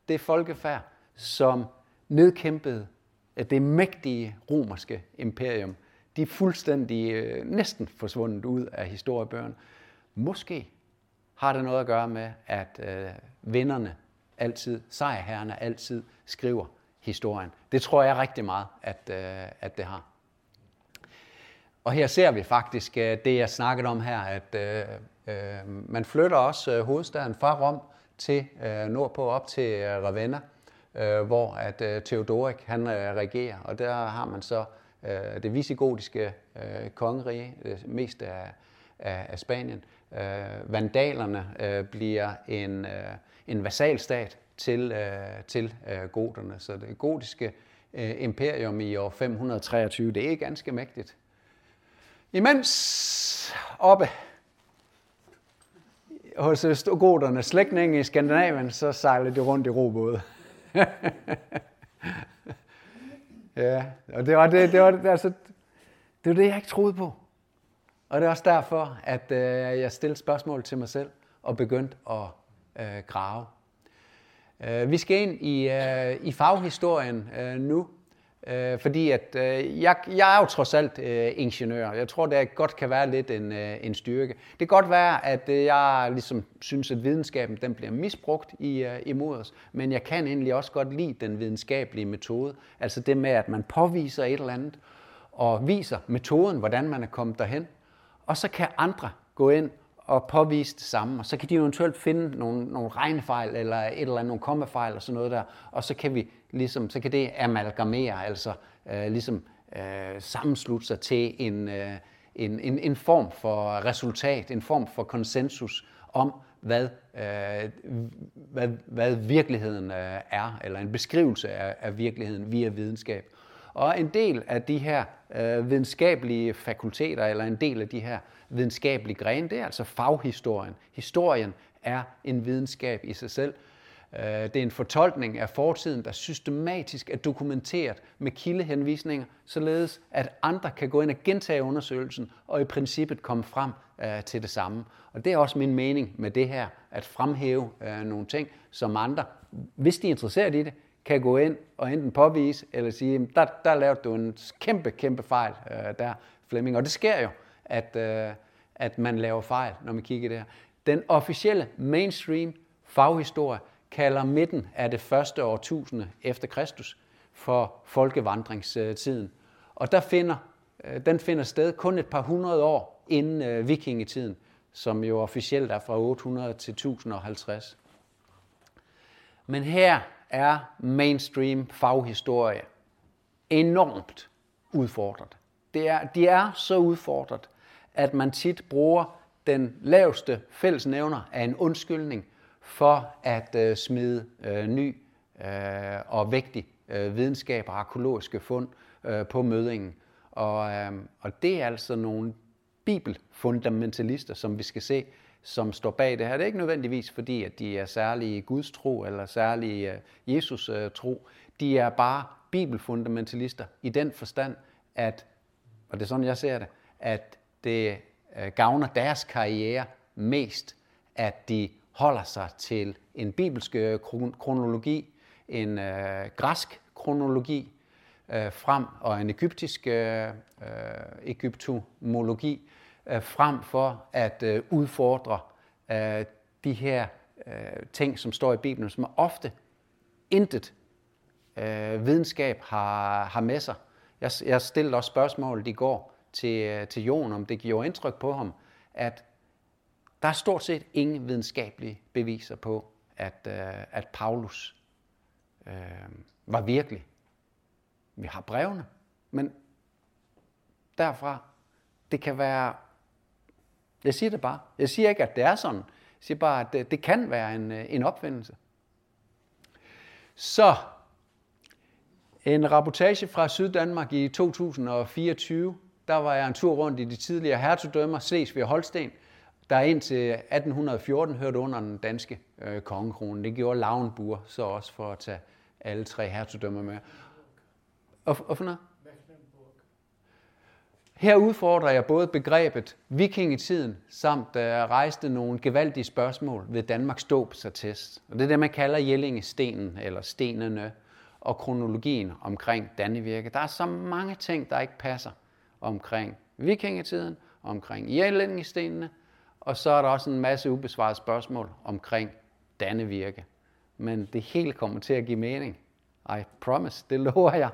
det folkefærd, som nedkæmpede det mægtige romerske imperium. De er fuldstændig øh, næsten forsvundet ud af historiebøgerne. Måske har det noget at gøre med, at øh, vinderne altid, sejrherrerne altid skriver historien. Det tror jeg rigtig meget, at, øh, at det har. Og her ser vi faktisk øh, det, jeg snakkede om her, at øh, øh, man flytter også øh, hovedstaden fra Rom til øh, nordpå op til øh, Ravenna, øh, hvor at øh, Theodorik han øh, regerer, og der har man så øh, det visigotiske øh, kongerige, det meste af, af, af Spanien. Øh, vandalerne øh, bliver en, øh, en vasalstat til, øh, til øh, goterne. Så det gotiske øh, imperium i år 523, det er ganske mægtigt. Imens oppe hos øh, goterne slægtninge i Skandinavien, så sejler de rundt i robåde. ja, og det var det, det var, altså, det var det, jeg ikke troede på. Og det er også derfor, at øh, jeg stillede spørgsmål til mig selv og begyndte at øh, grave. Øh, vi skal ind i, øh, i faghistorien øh, nu, øh, fordi at, øh, jeg, jeg er jo trods alt øh, ingeniør. Jeg tror, det godt kan være lidt en, øh, en styrke. Det kan godt være, at øh, jeg ligesom synes, at videnskaben den bliver misbrugt i, øh, imod os, men jeg kan egentlig også godt lide den videnskabelige metode. Altså det med, at man påviser et eller andet, og viser metoden, hvordan man er kommet derhen, og så kan andre gå ind og påvise det samme, og så kan de eventuelt finde nogle, nogle regnefejl eller et eller andet, nogle kommafejl og sådan noget der, og så kan vi ligesom, så kan det amalgamere, altså øh, ligesom øh, sammenslutte sig til en, øh, en, en, en form for resultat, en form for konsensus om, hvad, øh, hvad, hvad virkeligheden øh, er, eller en beskrivelse af, af virkeligheden via videnskab. Og en del af de her øh, videnskabelige fakulteter, eller en del af de her videnskabelige grene, det er altså faghistorien. Historien er en videnskab i sig selv. Øh, det er en fortolkning af fortiden, der systematisk er dokumenteret med kildehenvisninger, således at andre kan gå ind og gentage undersøgelsen og i princippet komme frem øh, til det samme. Og det er også min mening med det her, at fremhæve øh, nogle ting, som andre, hvis de er interesseret i det, kan gå ind og enten påvise eller sige, der, der lavede du en kæmpe, kæmpe fejl øh, der, Flemming. Og det sker jo, at, at man laver fejl, når man kigger der. Den officielle mainstream faghistorie kalder midten af det første årtusinde efter Kristus for folkevandringstiden. Og der finder, øh, den finder sted kun et par hundrede år inden øh, vikingetiden, som jo officielt er fra 800 til 1050. Men her er mainstream faghistorie enormt udfordret. Det er, de er så udfordret, at man tit bruger den laveste fællesnævner af en undskyldning for at øh, smide øh, ny øh, og vigtig øh, videnskab og arkeologiske fund øh, på mødingen. Og, øh, og det er altså nogle bibelfundamentalister, som vi skal se som står bag det her. Det er ikke nødvendigvis fordi, at de er særlige gudstro eller særlige øh, Jesus-tro. Øh, de er bare bibelfundamentalister i den forstand, at, og det er sådan, jeg ser det, at det øh, gavner deres karriere mest, at de holder sig til en bibelsk øh, kronologi, en øh, græsk kronologi øh, frem, og en egyptisk øh, øh, egyptomologi, øh, frem for at øh, udfordre øh, de her øh, ting, som står i Bibelen, som ofte intet øh, videnskab har, har med sig. Jeg, jeg stillede også spørgsmålet i går til, øh, til Jon, om det gjorde indtryk på ham, at der er stort set ingen videnskabelige beviser på, at, øh, at Paulus øh, var virkelig. Vi har brevene, men derfra, det kan være jeg siger det bare. Jeg siger ikke, at det er sådan. Jeg siger bare, at det, det kan være en, øh, en opfindelse. Så en rapportage fra Syddanmark i 2024, der var jeg en tur rundt i de tidligere hertugdømmer, Slesvig og Holsten, der indtil 1814 hørte under den danske øh, kongekrone. Det gjorde Lauenburg så også for at tage alle tre hertugdømmer med. Og, og for noget? Her udfordrer jeg både begrebet vikingetiden samt uh, rejste nogle gevaldige spørgsmål ved Danmarks dåbsattest. Og det er det, man kalder Jellingestenen eller stenene og kronologien omkring Dannevirke. Der er så mange ting, der ikke passer omkring vikingetiden, omkring Jellingestenene, og så er der også en masse ubesvarede spørgsmål omkring Dannevirke. Men det hele kommer til at give mening. I promise, det lover jeg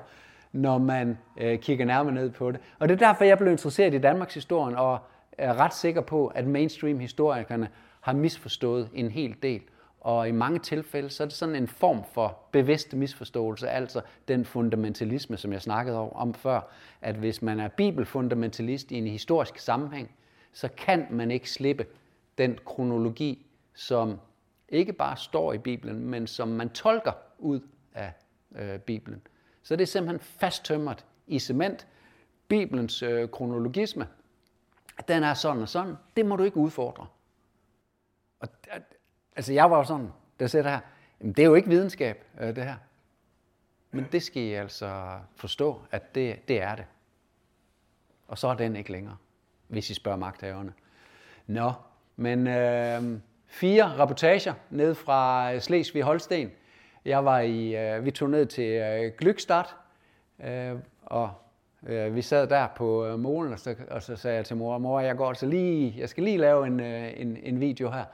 når man øh, kigger nærmere ned på det. Og det er derfor, jeg blev interesseret i Danmarks historien, og er ret sikker på, at mainstream-historikerne har misforstået en hel del. Og i mange tilfælde, så er det sådan en form for bevidst misforståelse, altså den fundamentalisme, som jeg snakkede om før, at hvis man er bibelfundamentalist i en historisk sammenhæng, så kan man ikke slippe den kronologi, som ikke bare står i Bibelen, men som man tolker ud af øh, Bibelen. Så det er simpelthen fasttømret i cement. Bibelens øh, kronologisme, den er sådan og sådan. Det må du ikke udfordre. Og, øh, altså jeg var jo sådan, der sagde det her, jamen, det er jo ikke videnskab, øh, det her. Men det skal I altså forstå, at det, det er det. Og så er den ikke længere, hvis I spørger magthaverne. Nå, men øh, fire rapportager ned fra øh, Slesvig-Holsten. Jeg var i, øh, vi tog ned til øh, Glykstad, øh, og øh, vi sad der på øh, molen, og så, og så sagde jeg til mor, mor, jeg går altså lige, jeg skal lige lave en, øh, en, en video her.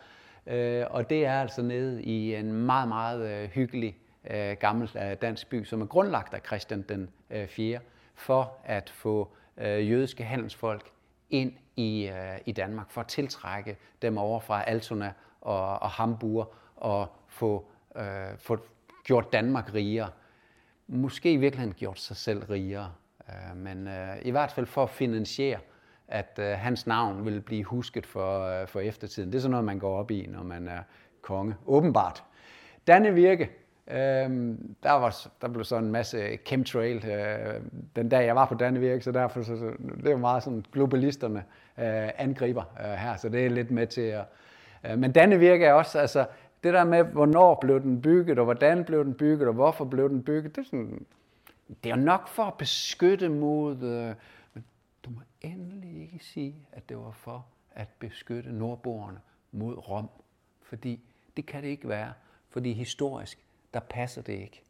Øh, og det er altså nede i en meget, meget øh, hyggelig øh, gammel øh, dansk by, som er grundlagt af Christian den øh, 4. for at få øh, jødiske handelsfolk ind i, øh, i Danmark, for at tiltrække dem over fra Altona og, og Hamburg og få, øh, få gjort Danmark rigere. Måske i virkeligheden gjort sig selv rigere, øh, men øh, i hvert fald for at finansiere, at øh, hans navn vil blive husket for, øh, for eftertiden. Det er sådan noget, man går op i, når man er konge. Åbenbart. Danne Virke, Øhm, der, var, der blev så en masse chemtrail øh, den dag, jeg var på Dannevirke, så derfor så, så, det er meget sådan globalisterne øh, angriber øh, her, så det er lidt med til at... Øh, men Dannevirke er også, altså det der med, hvornår blev den bygget, og hvordan blev den bygget, og hvorfor blev den bygget, det er, sådan, det er nok for at beskytte mod... Øh, men du må endelig ikke sige, at det var for at beskytte nordboerne mod Rom, fordi det kan det ikke være, fordi historisk der passer det ikke.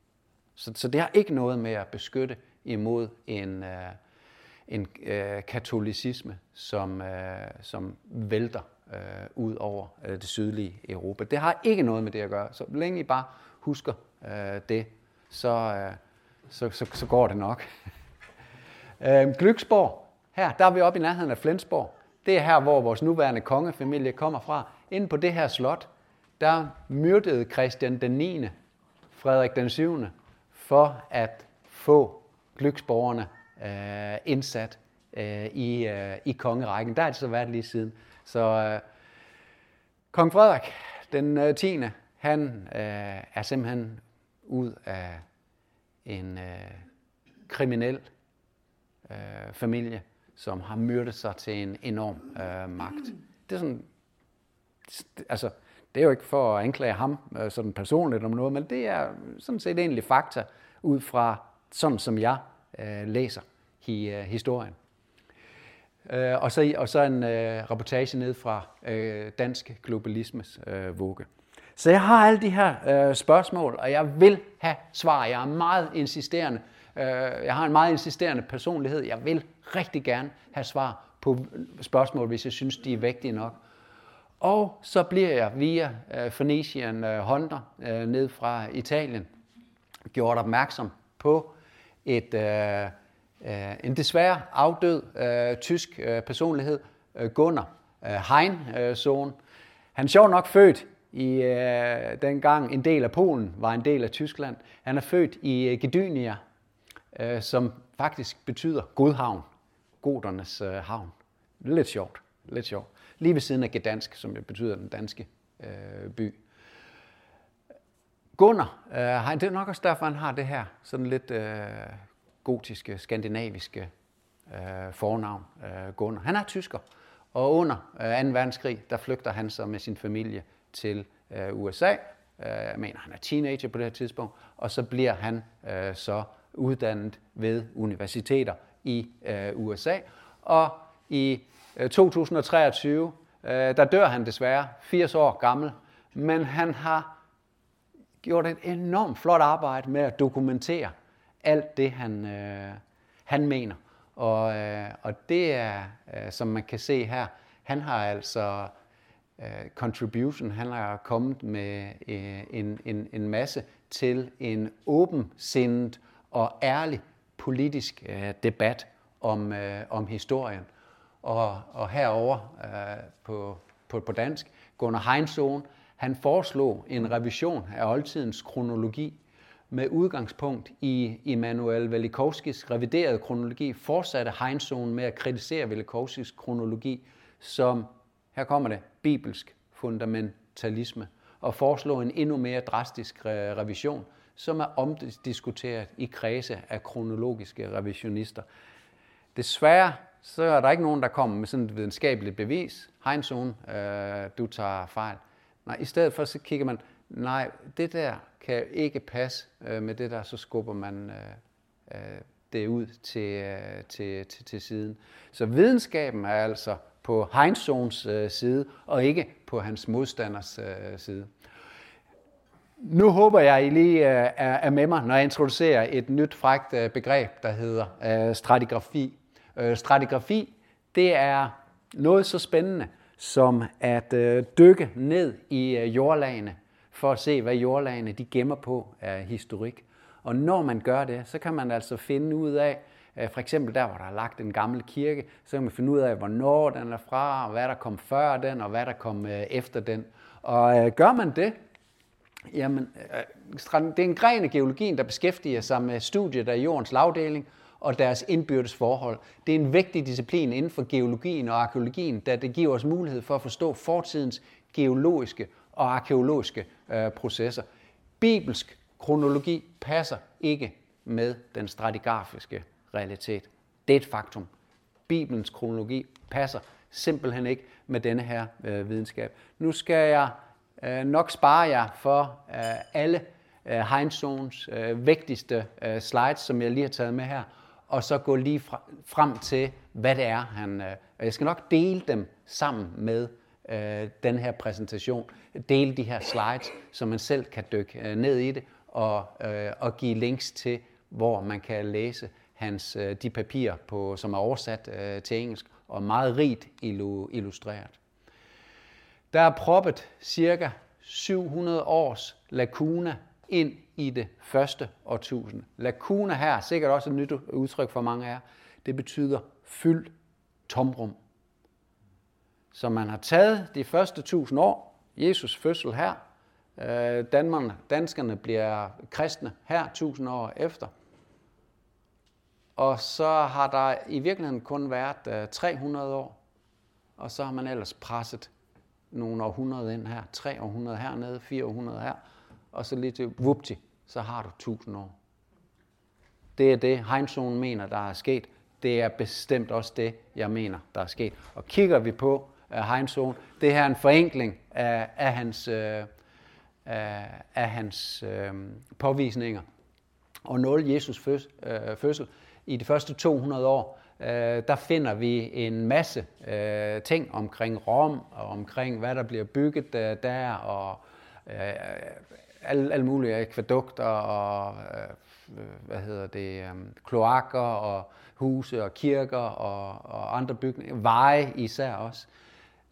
Så, så det har ikke noget med at beskytte imod en, øh, en øh, katolicisme, som, øh, som vælter øh, ud over øh, det sydlige Europa. Det har ikke noget med det at gøre. Så længe I bare husker øh, det, så, øh, så, så, så går det nok. øh, Glücksborg, her, der er vi oppe i nærheden af Flensborg. Det er her, hvor vores nuværende kongefamilie kommer fra. Inde på det her slot, der myrdede Christian den 9. Frederik den 7. for at få gløksborgerne øh, indsat øh, i, øh, i kongerækken. Der har det så været lige siden. Så øh, kong Frederik den øh, 10. han øh, er simpelthen ud af en øh, kriminel øh, familie, som har myrdet sig til en enorm øh, magt. Det er sådan, altså, det er jo ikke for at anklage ham øh, sådan personligt om noget, men det er sådan set egentlig fakta ud fra sådan, som jeg øh, læser i øh, historien. Øh, og, så, og så en øh, rapportage ned fra øh, Dansk Globalismes øh, vugge. Så jeg har alle de her øh, spørgsmål, og jeg vil have svar. Jeg er meget insisterende. Øh, jeg har en meget insisterende personlighed. Jeg vil rigtig gerne have svar på spørgsmål, hvis jeg synes, de er vigtige nok. Og så bliver jeg via øh, Phoenician øh, Honda øh, ned fra Italien gjort opmærksom på et, øh, øh, en desværre afdød øh, tysk øh, personlighed, øh, Gunnar øh, uh, Heinsohn. Øh, Han er sjov nok født i øh, dengang en del af Polen var en del af Tyskland. Han er født i øh, Gedynia, øh, som faktisk betyder godhavn, godernes øh, havn. Lidt sjovt, lidt sjovt lige ved siden af Gdansk, som betyder den danske øh, by. Gunnar, øh, det er nok også derfor, han har det her sådan lidt øh, gotiske, skandinaviske øh, fornavn, øh, Gunnar. Han er tysker, og under øh, 2. verdenskrig, der flygter han så med sin familie til øh, USA. Øh, jeg mener, han er teenager på det her tidspunkt, og så bliver han øh, så uddannet ved universiteter i øh, USA. Og i Øh, 2023, øh, der dør han desværre, 80 år gammel, men han har gjort et enormt flot arbejde med at dokumentere alt det, han, øh, han mener. Og, øh, og det er, øh, som man kan se her, han har altså øh, contribution, han har kommet med øh, en, en, en masse til en åbensindet og ærlig politisk øh, debat om, øh, om historien og, og herover øh, på, på, på dansk, Gunnar Heinsohn, han foreslog en revision af oldtidens kronologi med udgangspunkt i Immanuel Velikovskis reviderede kronologi, fortsatte Heinsohn med at kritisere Velikovskis kronologi som, her kommer det, bibelsk fundamentalisme, og foreslå en endnu mere drastisk øh, revision, som er omdiskuteret i kredse af kronologiske revisionister. Desværre så er der ikke nogen, der kommer med sådan et videnskabeligt bevis. Heinzone, øh, du tager fejl. Nej, i stedet for så kigger man, nej, det der kan ikke passe øh, med det der, så skubber man øh, øh, det ud til, øh, til, til, til siden. Så videnskaben er altså på Heinzons øh, side, og ikke på hans modstanders øh, side. Nu håber jeg, at I lige øh, er med mig, når jeg introducerer et nyt frægt øh, begreb, der hedder øh, stratigrafi. Øh, stratigrafi, det er noget så spændende som at øh, dykke ned i øh, jordlagene for at se, hvad jordlagene de gemmer på af historik. Og når man gør det, så kan man altså finde ud af, for eksempel der, hvor der er lagt en gammel kirke, så kan man finde ud af, hvornår den er fra, og hvad der kom før den, og hvad der kom efter den. Og gør man det, Jamen, øh, det er en gren af geologien, der beskæftiger sig med studiet af jordens lavdeling og deres indbyrdes forhold. Det er en vigtig disciplin inden for geologien og arkeologien, da det giver os mulighed for at forstå fortidens geologiske og arkeologiske øh, processer. Bibelsk kronologi passer ikke med den stratigrafiske realitet. Det er et faktum. Bibelens kronologi passer simpelthen ikke med denne her øh, videnskab. Nu skal jeg øh, nok spare jer for øh, alle øh, Heinzons øh, vigtigste øh, slides, som jeg lige har taget med her, og så gå lige frem til, hvad det er, han... Øh, jeg skal nok dele dem sammen med øh, den her præsentation. Dele de her slides, så man selv kan dykke øh, ned i det, og, øh, og give links til, hvor man kan læse hans, øh, de papirer, på, som er oversat øh, til engelsk, og meget rigt illustreret. Der er proppet cirka 700 års lakuna ind i det første årtusind. Lakuna her, sikkert også et nyt udtryk for mange af jer, det betyder fyldt tomrum. Så man har taget de første tusind år, Jesus fødsel her, øh, Danmark, danskerne bliver kristne her tusind år efter. Og så har der i virkeligheden kun været øh, 300 år, og så har man ellers presset nogle århundrede ind her, tre århundreder hernede, fire århundreder her, og så lige til vupti, så har du tusind år. Det er det, Heinzonen mener, der er sket. Det er bestemt også det, jeg mener, der er sket. Og kigger vi på øh, uh, Heinzonen, det her er en forenkling af, af hans, uh, af hans uh, påvisninger. Og 0 Jesus fødsel, uh, fødsel i de første 200 år, øh, der finder vi en masse øh, ting omkring Rom, og omkring hvad der bliver bygget øh, der, og øh, alle, alle mulige akvadukter, og øh, øh, hvad hedder det, øh, kloakker, og huse, og kirker, og, og andre bygninger, veje især også.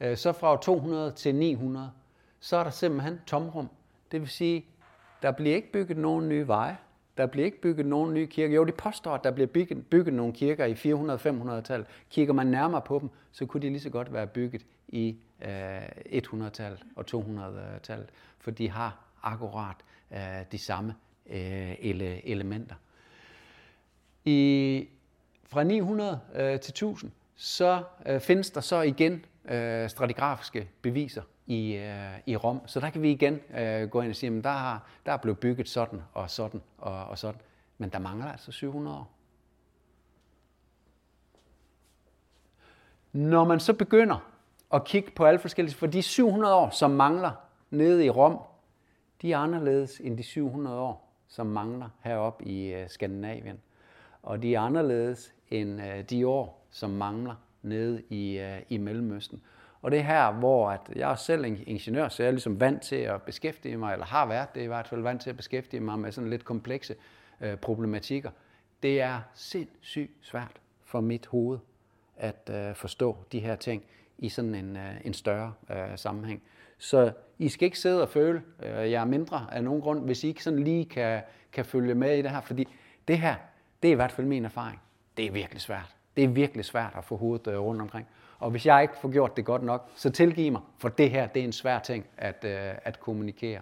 Øh, så fra 200 til 900, så er der simpelthen tomrum. Det vil sige, der bliver ikke bygget nogen nye veje. Der bliver ikke bygget nogen nye kirker. Jo, de påstår, at der bliver bygget, bygget nogle kirker i 400-500-tallet. Kigger man nærmere på dem, så kunne de lige så godt være bygget i øh, 100-tallet og 200-tallet, for de har akkurat øh, de samme øh, ele, elementer. I, fra 900 øh, til 1000, så øh, findes der så igen øh, stratigrafiske beviser i, øh, i Rom. Så der kan vi igen øh, gå ind og sige, at der, har, der er blevet bygget sådan og sådan og, og sådan. Men der mangler altså 700 år. Når man så begynder at kigge på alle forskellige, for de 700 år, som mangler nede i Rom, de er anderledes end de 700 år, som mangler heroppe i øh, Skandinavien. Og de er anderledes end øh, de år, som mangler nede i, øh, i Mellemøsten. Og det er her, hvor at jeg er selv ingeniør, så jeg er ligesom vant til at beskæftige mig, eller har været det i hvert fald vant til at beskæftige mig med sådan lidt komplekse øh, problematikker. Det er sindssygt svært for mit hoved at øh, forstå de her ting i sådan en, øh, en større øh, sammenhæng. Så I skal ikke sidde og føle, at jeg er mindre af nogen grund, hvis I ikke sådan lige kan, kan følge med i det her, fordi det her, det er i hvert fald min erfaring. Det er virkelig svært. Det er virkelig svært at få hovedet øh, rundt omkring. Og hvis jeg ikke får gjort det godt nok, så tilgiv mig, for det her det er en svær ting at, øh, at kommunikere.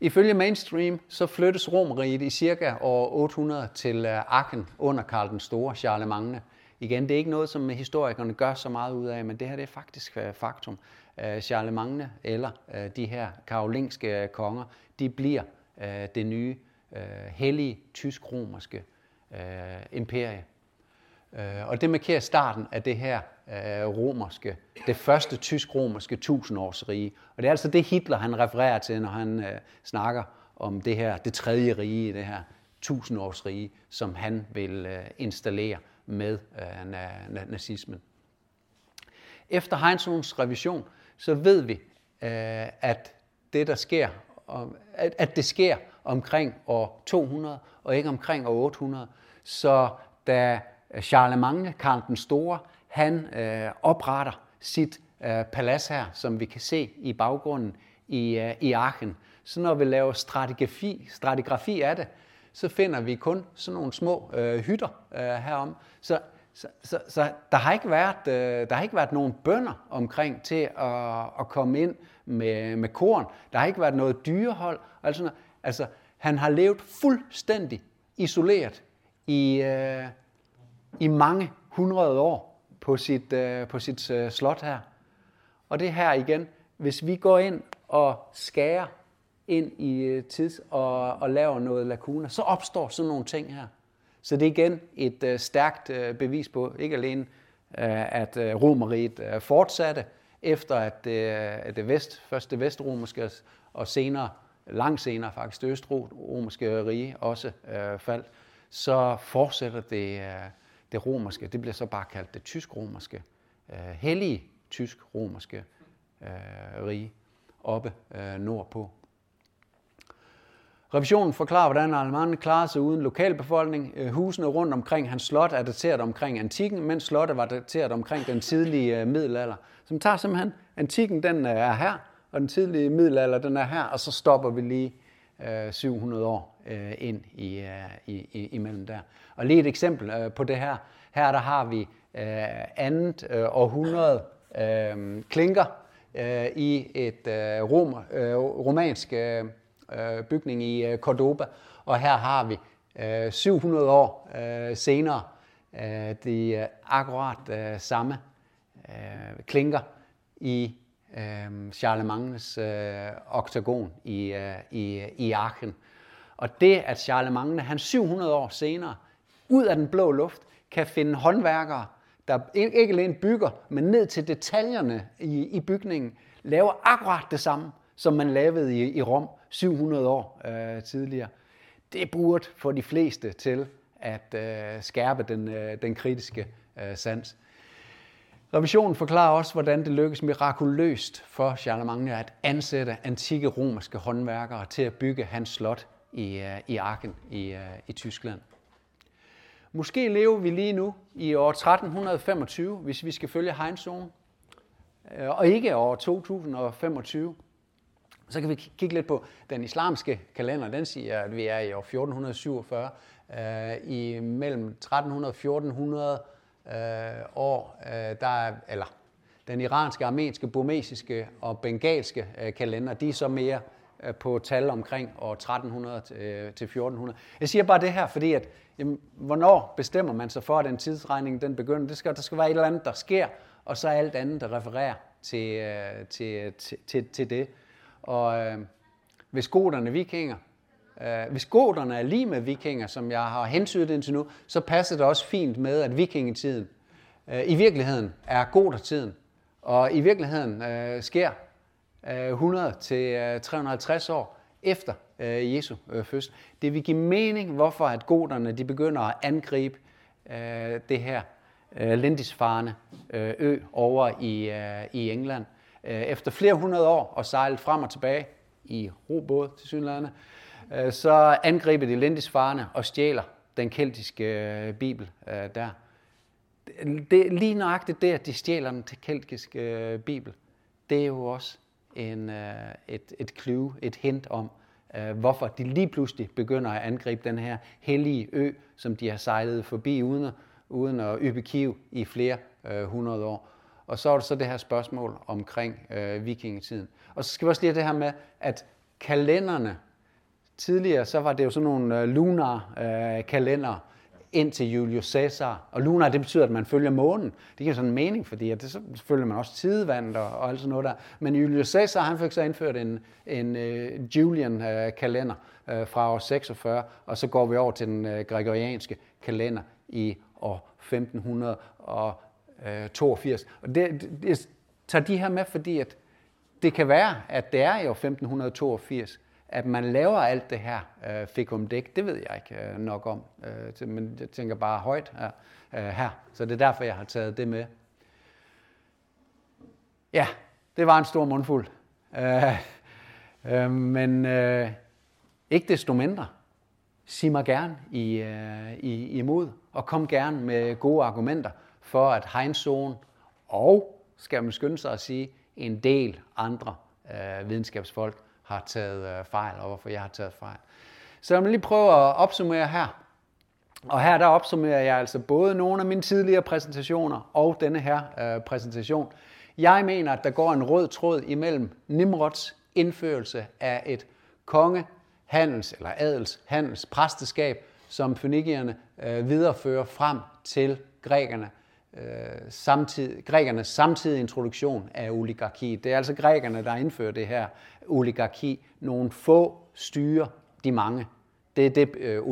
Ifølge mainstream så flyttes Romeriet i cirka år 800 til Aachen under Karl den Store, Charlemagne. Igen, det er ikke noget, som historikerne gør så meget ud af, men det her det er faktisk øh, faktum. Øh, Charlemagne eller øh, de her karolinske konger, de bliver det nye hellige tysk-romerske imperie. Og det markerer starten af det her romerske, det første tysk-romerske tusindårsrige. Og det er altså det Hitler han refererer til, når han snakker om det her, det tredje rige, det her tusindårsrige, som han vil installere med øh, nazismen. Efter Heinzons revision, så ved vi, øh, at det der sker, at, at det sker omkring år 200 og ikke omkring år 800. Så da Charlemagne, Karl den Store, han øh, opretter sit øh, palads her, som vi kan se i baggrunden i, øh, i Aachen. Så når vi laver stratigrafi, stratigrafi af det, så finder vi kun sådan nogle små øh, hytter øh, herom. Så, så, så, så der, har ikke været, øh, der har ikke været nogen bønder omkring til at, at komme ind med, med korn. Der har ikke været noget dyrehold. Altså, altså, han har levet fuldstændig isoleret i, øh, i mange hundrede år på sit, øh, på sit øh, slot her. Og det her igen, hvis vi går ind og skærer ind i øh, tids og, og laver noget lakuner, så opstår sådan nogle ting her. Så det er igen et øh, stærkt øh, bevis på, ikke alene øh, at øh, romeriet øh, fortsatte, efter at det, at det vest, først det vestromerske og senere, langt senere faktisk, det østromerske rige også øh, faldt, så fortsætter det, øh, det romerske, det bliver så bare kaldt det tysk-romerske, øh, hellige tysk-romerske øh, rige oppe øh, nordpå. Revisionen forklarer, hvordan Alman klarer sig uden lokalbefolkning. Øh, husene rundt omkring hans slot er dateret omkring antikken, mens slottet var dateret omkring den tidlige øh, middelalder. Så man tager simpelthen, antikken den øh, er her, og den tidlige middelalder den er her, og så stopper vi lige 700 år ind i, i, i, imellem der. Og lige et eksempel på det her. Her der har vi andet århundrede klinker i et rom, romansk øh, Øh, bygning i øh, Cordoba, og her har vi øh, 700 år øh, senere øh, de øh, akkurat øh, samme øh, klinker i øh, Charlemagnes øh, oktagon i, øh, i, i Aachen. Og det, at Charlemagne, han 700 år senere, ud af den blå luft, kan finde håndværkere, der ikke alene bygger, men ned til detaljerne i, i bygningen, laver akkurat det samme, som man lavede i, i Rom 700 år øh, tidligere. Det burde få de fleste til at øh, skærpe den, øh, den kritiske øh, sans. Revisionen forklarer også, hvordan det lykkedes mirakuløst for Charlemagne at ansætte antikke romerske håndværkere til at bygge hans slot i, øh, i Aachen i, øh, i Tyskland. Måske lever vi lige nu i år 1325, hvis vi skal følge Heinzonen, øh, og ikke år 2025. Så kan vi kigge lidt på den islamske kalender. Den siger, at vi er i år 1447. Øh, I mellem 1300 og 1400 øh, år, øh, der er, eller den iranske, armenske, burmesiske og bengalske øh, kalender, de er så mere øh, på tal omkring år 1300 til, øh, til 1400. Jeg siger bare det her, fordi at, jamen, hvornår bestemmer man sig for, at den tidsregning den begynder? Det skal, der skal være et eller andet, der sker, og så alt andet, der refererer til, øh, til, til, til, til det. Og øh, hvis goderne vikinger, øh, hvis goderne er lige med vikinger, som jeg har hensydet indtil nu, så passer det også fint med, at vikingetiden øh, i virkeligheden er godertiden. Og i virkeligheden øh, sker øh, 100 til øh, 350 år efter øh, Jesu øh, fødsel. Det vil give mening, hvorfor at goderne de begynder at angribe øh, det her øh, Lindisfarne øh, ø over i, øh, i England. Øh, efter flere hundrede år og sejlet frem og tilbage i robåd til synlæderne, øh, så angriber de Lindisfarne og stjæler den keltiske øh, bibel der. Det, lige nøjagtigt det, at de stjæler den keltiske bibel, det er jo også en, et, et clue, et hint om, hvorfor de lige pludselig begynder at angribe den her hellige ø, som de har sejlet forbi uden, uden at yppe kiv i flere hundrede år. Og så er der så det her spørgsmål omkring øh, vikingetiden. Og så skal vi også lige have det her med, at kalenderne, tidligere så var det jo sådan nogle øh, lunar øh, kalender ind til Julius Caesar. Og lunar, det betyder, at man følger månen. Det giver sådan en mening, fordi at det, så følger man også tidevandet og, og alt sådan noget der. Men Julius Caesar, han fik så indført en, en øh, uh, Julian-kalender øh, uh, øh, uh, fra år 46, og så går vi over til den uh, gregorianske kalender i år 1500. Og Øh, 82. Og det, det, jeg tager de her med, fordi at det kan være, at det er i år 1582, at man laver alt det her øh, fikum dæk. Det ved jeg ikke øh, nok om, øh, men jeg tænker bare højt her, øh, her. Så det er derfor, jeg har taget det med. Ja, det var en stor mundfuld. Øh, øh, men øh, ikke desto mindre, sig mig gerne i, øh, i, imod, og kom gerne med gode argumenter for, at Heinzone og, skal man skynde sig at sige, en del andre øh, videnskabsfolk har taget øh, fejl, og hvorfor jeg har taget fejl. Så jeg vil lige prøve at opsummere her. Og her der opsummerer jeg altså både nogle af mine tidligere præsentationer og denne her øh, præsentation. Jeg mener, at der går en rød tråd imellem Nimrods indførelse af et konge, handels eller adels, handels præsteskab, som fønikierne øh, viderefører frem til grækerne, øh, samtid, grækernes samtidige introduktion af oligarki. Det er altså grækerne, der indfører det her oligarki. Nogle få styrer de mange. Det er det, øh,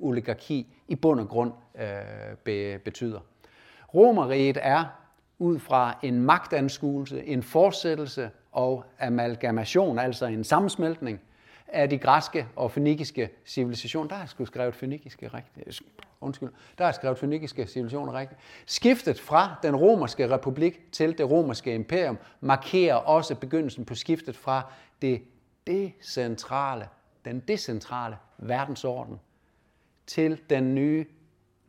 oligarki i bund og grund øh, be, betyder. Romeriet er ud fra en magtanskuelse, en fortsættelse og amalgamation, altså en sammensmeltning af de græske og fønikiske civilisationer. Der har jeg sgu skrevet fønikiske rigtigt. Undskyld. Der er skrevet fønikiske civilisationer rigtigt. Skiftet fra den romerske republik til det romerske imperium markerer også begyndelsen på skiftet fra det decentrale, den decentrale verdensorden til den nye,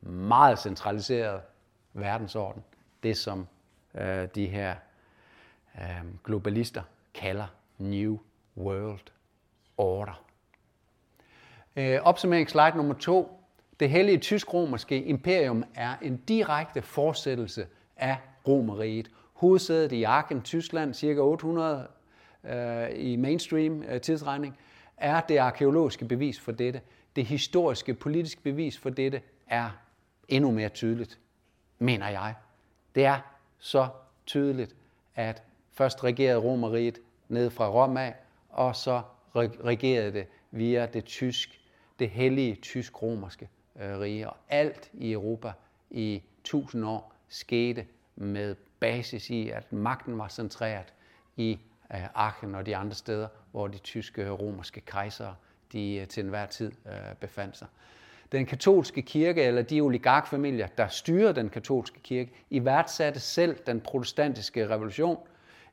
meget centraliserede verdensorden. Det, som øh, de her øh, globalister kalder New World Order. Øh, opsummering slide nummer to. Det hellige tysk-romerske imperium er en direkte fortsættelse af Romeriet. Hovedsædet i Aachen, Tyskland, ca. 800 øh, i mainstream øh, tidsregning, er det arkeologiske bevis for dette. Det historiske, politiske bevis for dette er endnu mere tydeligt, mener jeg. Det er så tydeligt, at først regerede Romeriet ned fra Rom af, og så regerede det via det tysk, det hellige tysk-romerske øh, rige. Og alt i Europa i tusind år skete med basis i, at magten var centreret i øh, Aachen og de andre steder, hvor de tyske romerske kejsere de øh, til enhver tid øh, befandt sig. Den katolske kirke, eller de oligarkfamilier, der styrer den katolske kirke, iværksatte selv den protestantiske revolution.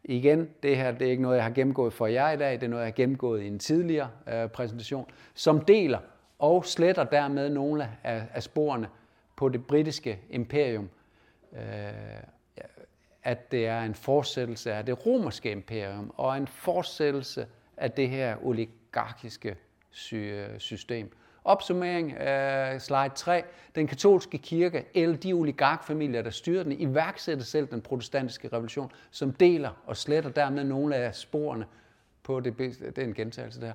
Igen, det her det er ikke noget, jeg har gennemgået for jer i dag, det er noget, jeg har gennemgået i en tidligere øh, præsentation, som deler og sletter dermed nogle af, af sporene på det britiske imperium. Øh, at det er en fortsættelse af det romerske imperium, og en fortsættelse af det her oligarkiske system. Opsummering, øh, slide 3. Den katolske kirke, eller de oligarkfamilier, der styrer den, iværksætter selv den protestantiske revolution, som deler og sletter dermed nogle af sporene på det, den gentagelse der.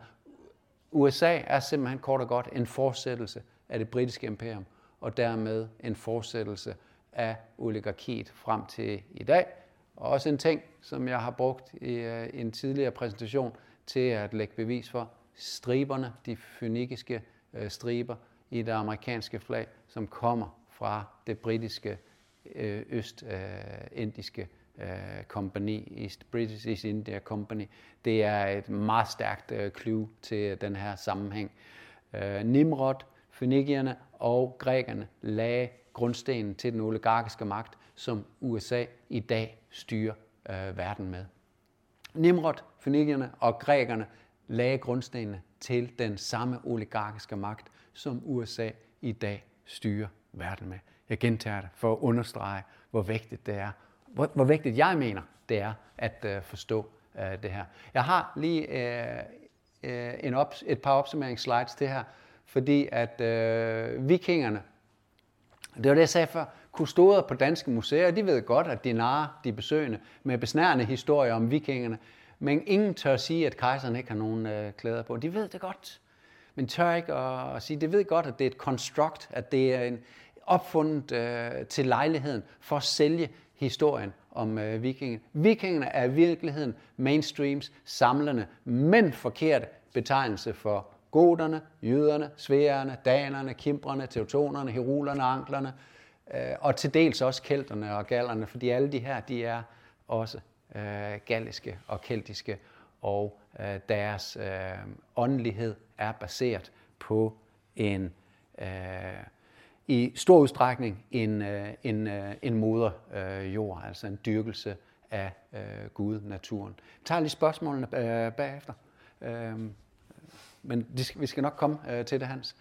USA er simpelthen kort og godt en fortsættelse af det britiske imperium, og dermed en fortsættelse af oligarkiet frem til i dag. Og også en ting, som jeg har brugt i øh, en tidligere præsentation til at lægge bevis for, striberne, de fynikiske øh, striber i det amerikanske flag, som kommer fra det britiske øh, østindiske øh, øh, company, East British East India Company. Det er et meget stærkt øh, clue til den her sammenhæng. Øh, Nimrod, Fønikierne og grækerne lagde grundstenen til den oligarkiske magt, som USA i dag styrer øh, verden med. Nimrod, Fønikierne og grækerne lagde grundstenene til den samme oligarkiske magt, som USA i dag styrer verden med. Jeg gentager det for at understrege, hvor vigtigt det er. Hvor, hvor vigtigt jeg mener, det er at øh, forstå øh, det her. Jeg har lige øh, øh, en op, et par opsummeringsslides til her, fordi at øh, vikingerne, det var det, jeg sagde før, kustoder på danske museer, de ved godt, at de narer de besøgende med besnærende historier om vikingerne, men ingen tør sige, at kejseren ikke har nogen øh, klæder på. De ved det godt, men tør ikke at, at sige, det ved godt, at det er et construct, at det er en opfundet øh, til lejligheden for at sælge historien om øh, vikingerne. Vikingerne er i virkeligheden mainstreams, samlende, men forkerte betegnelse for goterne, jøderne, sværerne, danerne, kimbrerne, teutonerne, herulerne, anklerne, øh, og til dels også kelterne og gallerne, fordi alle de her, de er også øh, galliske og keltiske, og øh, deres øh, åndelighed er baseret på en øh, i stor udstrækning en, øh, en, øh, en moder øh, jord, altså en dyrkelse af øh, Gud, naturen. Jeg tager lige spørgsmålene øh, bagefter, øh, men de, vi skal nok komme øh, til det, Hans.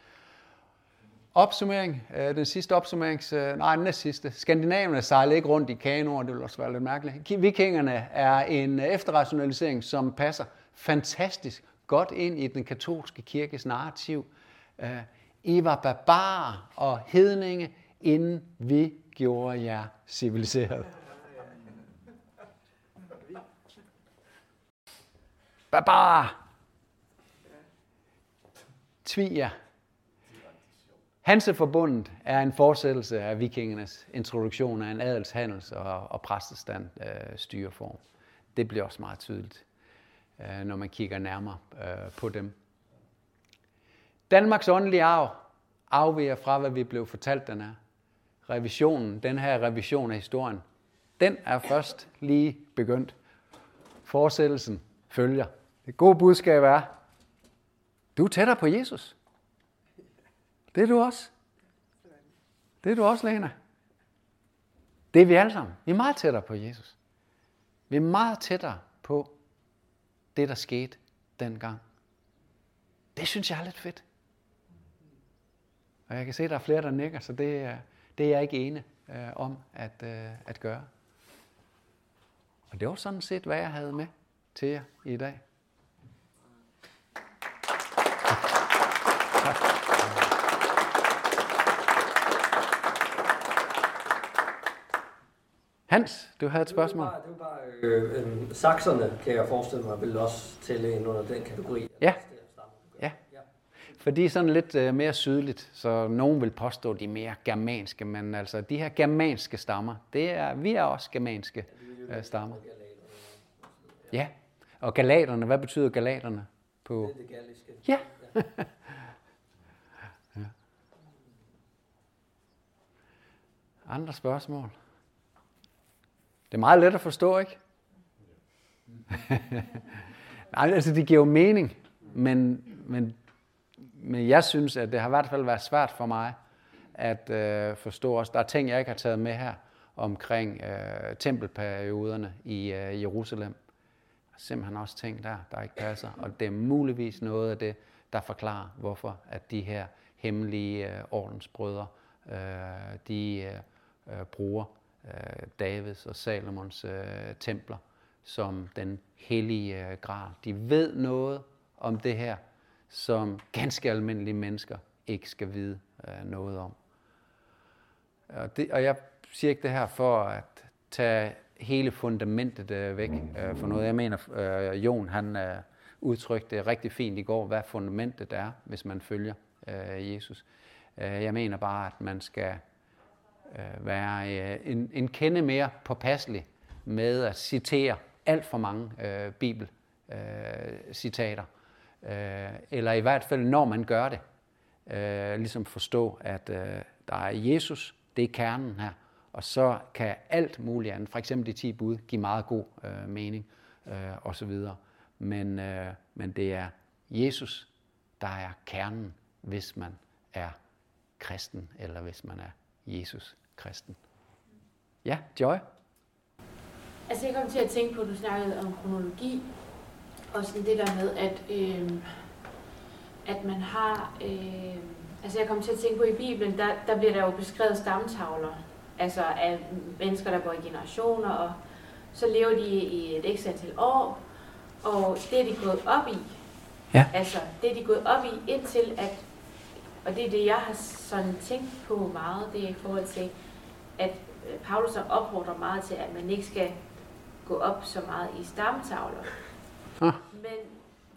Opsummering, øh, den sidste opsummering, øh, nej, den næste sidste. Skandinaverne sejler ikke rundt i kanoer, det vil også være lidt mærkeligt. Vikingerne er en øh, efterrationalisering, som passer fantastisk godt ind i den katolske kirkes narrativ. Øh, i var barbarer og hedninge, inden vi gjorde jer civiliseret. Barbarer. Tviger. Hanseforbundet er en fortsættelse af vikingernes introduktion af en adelshandels- og, og præstestand øh, styreform. Det bliver også meget tydeligt, øh, når man kigger nærmere øh, på dem. Danmarks åndelige arv afviger fra, hvad vi blev fortalt, den er. Revisionen, den her revision af historien, den er først lige begyndt. Forsættelsen følger. Det gode budskab er, du er tættere på Jesus. Det er du også. Det er du også, Lena. Det er vi alle sammen. Vi er meget tættere på Jesus. Vi er meget tættere på det, der skete dengang. Det synes jeg er lidt fedt. Og jeg kan se, at der er flere, der nikker, så det, er, det er jeg ikke ene øh, om at, øh, at gøre. Og det var sådan set, hvad jeg havde med til jer i dag. Hans, du havde et spørgsmål. Det var bare, det var bare øh, øh, sakserne, kan jeg forestille mig, vil også tælle ind under den kategori. Ja. For de er sådan lidt øh, mere sydligt, så nogen vil påstå, at de er mere germanske, men altså de her germanske stammer, det er, vi er også germanske øh, stammer. Ja, og galaterne, hvad betyder galaterne? På... Det er det. Ja. ja. Andre spørgsmål? Det er meget let at forstå, ikke? Nej, altså det giver jo mening, men, men, men jeg synes, at det har i hvert fald været svært for mig at øh, forstå også. Der er ting, jeg ikke har taget med her omkring øh, tempelperioderne i øh, Jerusalem. Simpelthen også ting der, der ikke passer. Og det er muligvis noget af det, der forklarer, hvorfor at de her hemmelige øh, ordensbrødre, øh, de øh, øh bruger øh, Davids og Salomons øh, templer som den hellige øh, gral. De ved noget om det her, som ganske almindelige mennesker ikke skal vide øh, noget om. Og, det, og jeg siger ikke det her for at tage hele fundamentet øh, væk øh, for noget. Jeg mener, øh, Jon han øh, udtrykte det rigtig fint i går, hvad fundamentet er, hvis man følger øh, Jesus. Øh, jeg mener bare, at man skal øh, være øh, en, en kende mere påpasselig med at citere alt for mange øh, bibelcitater. Øh, Øh, eller i hvert fald, når man gør det, øh, ligesom forstå, at øh, der er Jesus, det er kernen her, og så kan alt muligt andet, for eksempel de 10 bud, give meget god øh, mening øh, osv. Men, øh, men det er Jesus, der er kernen, hvis man er kristen, eller hvis man er Jesus kristen. Ja, Joy? Altså jeg kom til at tænke på, at du snakkede om kronologi, og sådan det der med, at, øh, at man har... Øh, altså jeg kom til at tænke på, i Bibelen, der, der bliver der jo beskrevet stamtavler, altså af mennesker, der går i generationer, og så lever de i et ekstra antal år, og det er de gået op i. Ja. Altså, det er de gået op i, indtil at, og det er det, jeg har sådan tænkt på meget, det er i forhold til, at Paulus opfordrer meget til, at man ikke skal gå op så meget i stamtavler. Ah. Men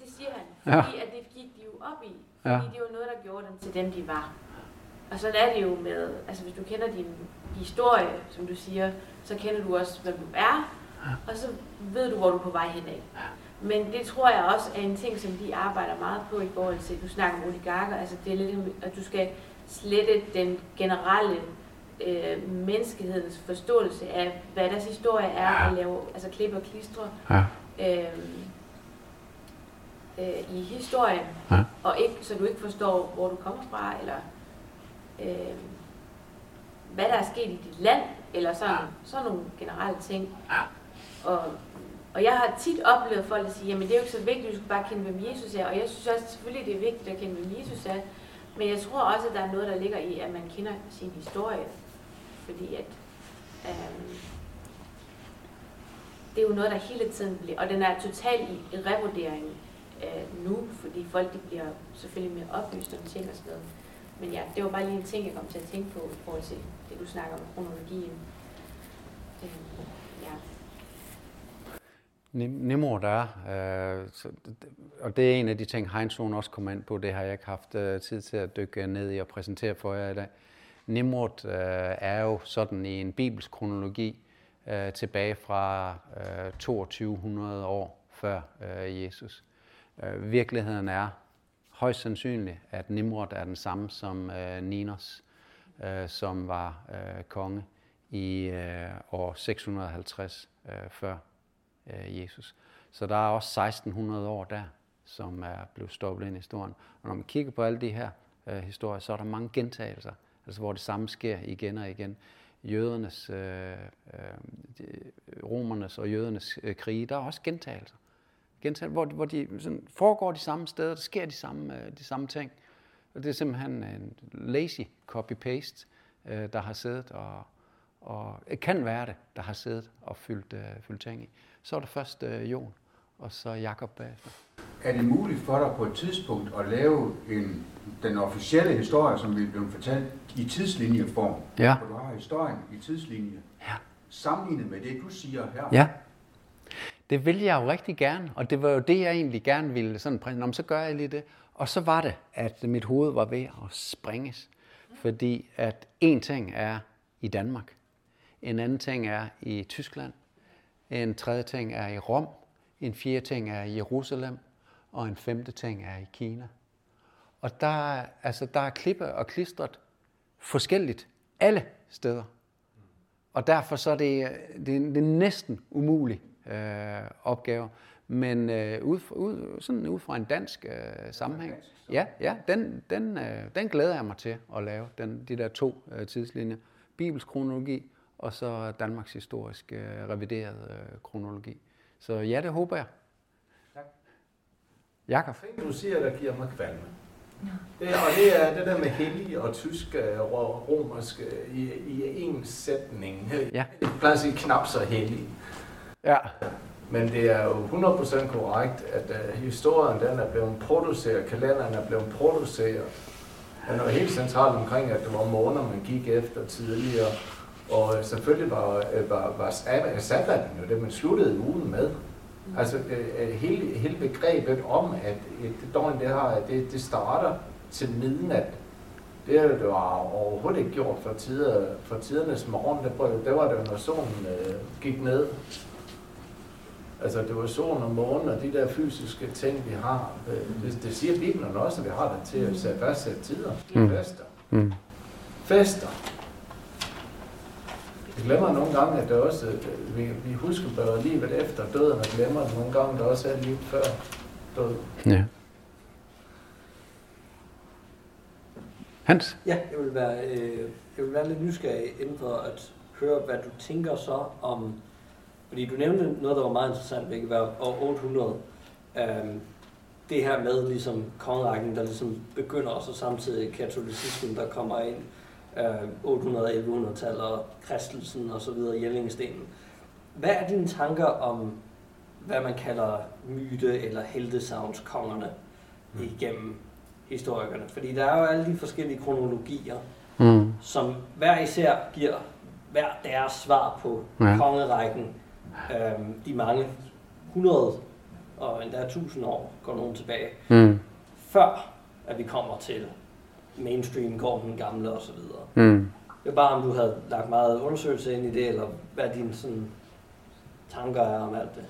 det siger han, fordi ja. at det gik de jo op i. Fordi Ja. det var noget, der gjorde dem til dem, de var. Og så er det jo med, altså hvis du kender din historie, som du siger, så kender du også, hvem du er, og så ved du, hvor du er på vej henad. Men det tror jeg også er en ting, som de arbejder meget på i forhold til, du snakker om oligarker, altså det er lidt, at du skal slette den generelle øh, menneskehedens forståelse af, hvad deres historie er, at lave altså klip og klistre Ja. øh, øh, i historien, Ja. og ikke, så du ikke forstår, hvor du kommer fra, eller øh, hvad der er sket i dit land, eller sådan, sådan nogle generelle ting. Og, og jeg har tit oplevet folk, der siger, jamen det er jo ikke så vigtigt, du skal bare kende, hvem Jesus er. Og jeg synes også, selvfølgelig det er vigtigt at kende, hvem Jesus er. Men jeg tror også, at der er noget, der ligger i, at man kender sin historie. Fordi at, øhm, det er jo noget, der hele tiden bliver, og den er totalt i revurdering øh, nu, fordi folk de bliver selvfølgelig mere oplyst om ting og sådan noget. Men ja, det var bare lige en ting, jeg kom til at tænke på i forhold til det, du snakker om kronologien. Øh, ja. Nim- Nimrod er, øh, så, og det er en af de ting, Heinzon også kom ind på, det har jeg ikke haft øh, tid til at dykke ned i og præsentere for jer i dag. Nimrod øh, er jo sådan i en bibelsk kronologi øh, tilbage fra øh, 2200 år før øh, Jesus. Øh, virkeligheden er højst sandsynligt, at Nimrod er den samme som øh, Ninos, øh, som var øh, konge i øh, år 650 øh, før øh, Jesus. Så der er også 1600 år der, som er blevet stoppet ind i historien. Og når man kigger på alle de her øh, historier, så er der mange gentagelser, altså hvor det samme sker igen og igen. Jødernes, øh, øh, romernes og jødernes øh, krige, der er også gentagelser gentagelser hvor, de- hvor de sådan, foregår de samme steder, der sker de samme, øh, de samme ting. Og det er simpelthen en lazy copy-paste, øh, der har siddet og, og det kan være det, der har siddet og fyldt, øh, fyldt ting i. Så er der først øh, Jon, og så Jakob bagefter. Er det muligt for dig på et tidspunkt at lave en, den officielle historie, som vi blevet fortalt, i tidslinjeform? Ja. Hvor du har historien i tidslinje. Ja. Sammenlignet med det, du siger her. Ja. Det vil jeg jo rigtig gerne, og det var jo det, jeg egentlig gerne ville sådan. Nå, men så gør jeg lige det. Og så var det, at mit hoved var ved at springes. Fordi at en ting er i Danmark, en anden ting er i Tyskland, en tredje ting er i Rom, en fjerde ting er i Jerusalem, og en femte ting er i Kina. Og der, altså, der er klippe og klistret forskelligt alle steder. Og derfor så er det, det, det er næsten umuligt øh, opgave. Men øh, ud, ud, sådan ud fra en dansk øh, sammenhæng, ja, ja den, den, øh, den glæder jeg mig til at lave, den, de der to øh, tidslinjer. Bibelsk kronologi, og så Danmarks historisk øh, revideret øh, kronologi. Så ja, det håber jeg. Jakob? ting, du siger, der giver mig kvalme. Det, og det er det der med hellig og tysk øh, og romersk øh, i, i en sætning. Ja. Jeg plejer at sige knap så hellig. Ja. Men det er jo 100% korrekt, at uh, historien den er blevet produceret, kalenderen er blevet produceret. Er jo helt centralt omkring, at det var måneder, man gik efter tidligere. Og øh, selvfølgelig var, øh, var, var sab- sabbaten jo det, man sluttede ugen med. Altså øh, øh, hele, hele begrebet om, at et døgn det, har, det, det starter til midnat, det har det var overhovedet ikke gjort for, tider, for tidernes morgen. Det, det var det når solen øh, gik ned. Altså det var solen og månen og de der fysiske ting, vi har. Øh, Det, det siger Bibelen også, at vi har det til at sætte fastsætte tider. Mm. Fester. Mm. Fester. Vi glemmer nogle gange, at det også, at vi, vi husker bare livet efter døden, og glemmer at nogle gange, der også er livet før døden. Ja. Hans? Ja, jeg vil være, øh, jeg vil være lidt nysgerrig inden for at høre, hvad du tænker så om... Fordi du nævnte noget, der var meget interessant, hvilket var år 800. Øhm, det her med ligesom kongerækken, der ligesom begynder, og så samtidig katolicismen, der kommer ind. Øh, 800-1100-tallet og kristelsen og så videre, Jellingstenen. Hvad er dine tanker om, hvad man kalder myte- eller heltesavnskongerne Mm. igennem historikerne? Fordi der er jo alle de forskellige kronologier, Mm. som hver især giver hver deres svar på ja. kongerækken. Øhm, de mange hundrede og endda tusind år går nogen tilbage, Mm. før at vi kommer til mainstream, Gorm den gamle osv. Mm. Det er bare, om du havde lagt meget undersøgelse ind i det, eller hvad dine sådan, tanker er om alt det.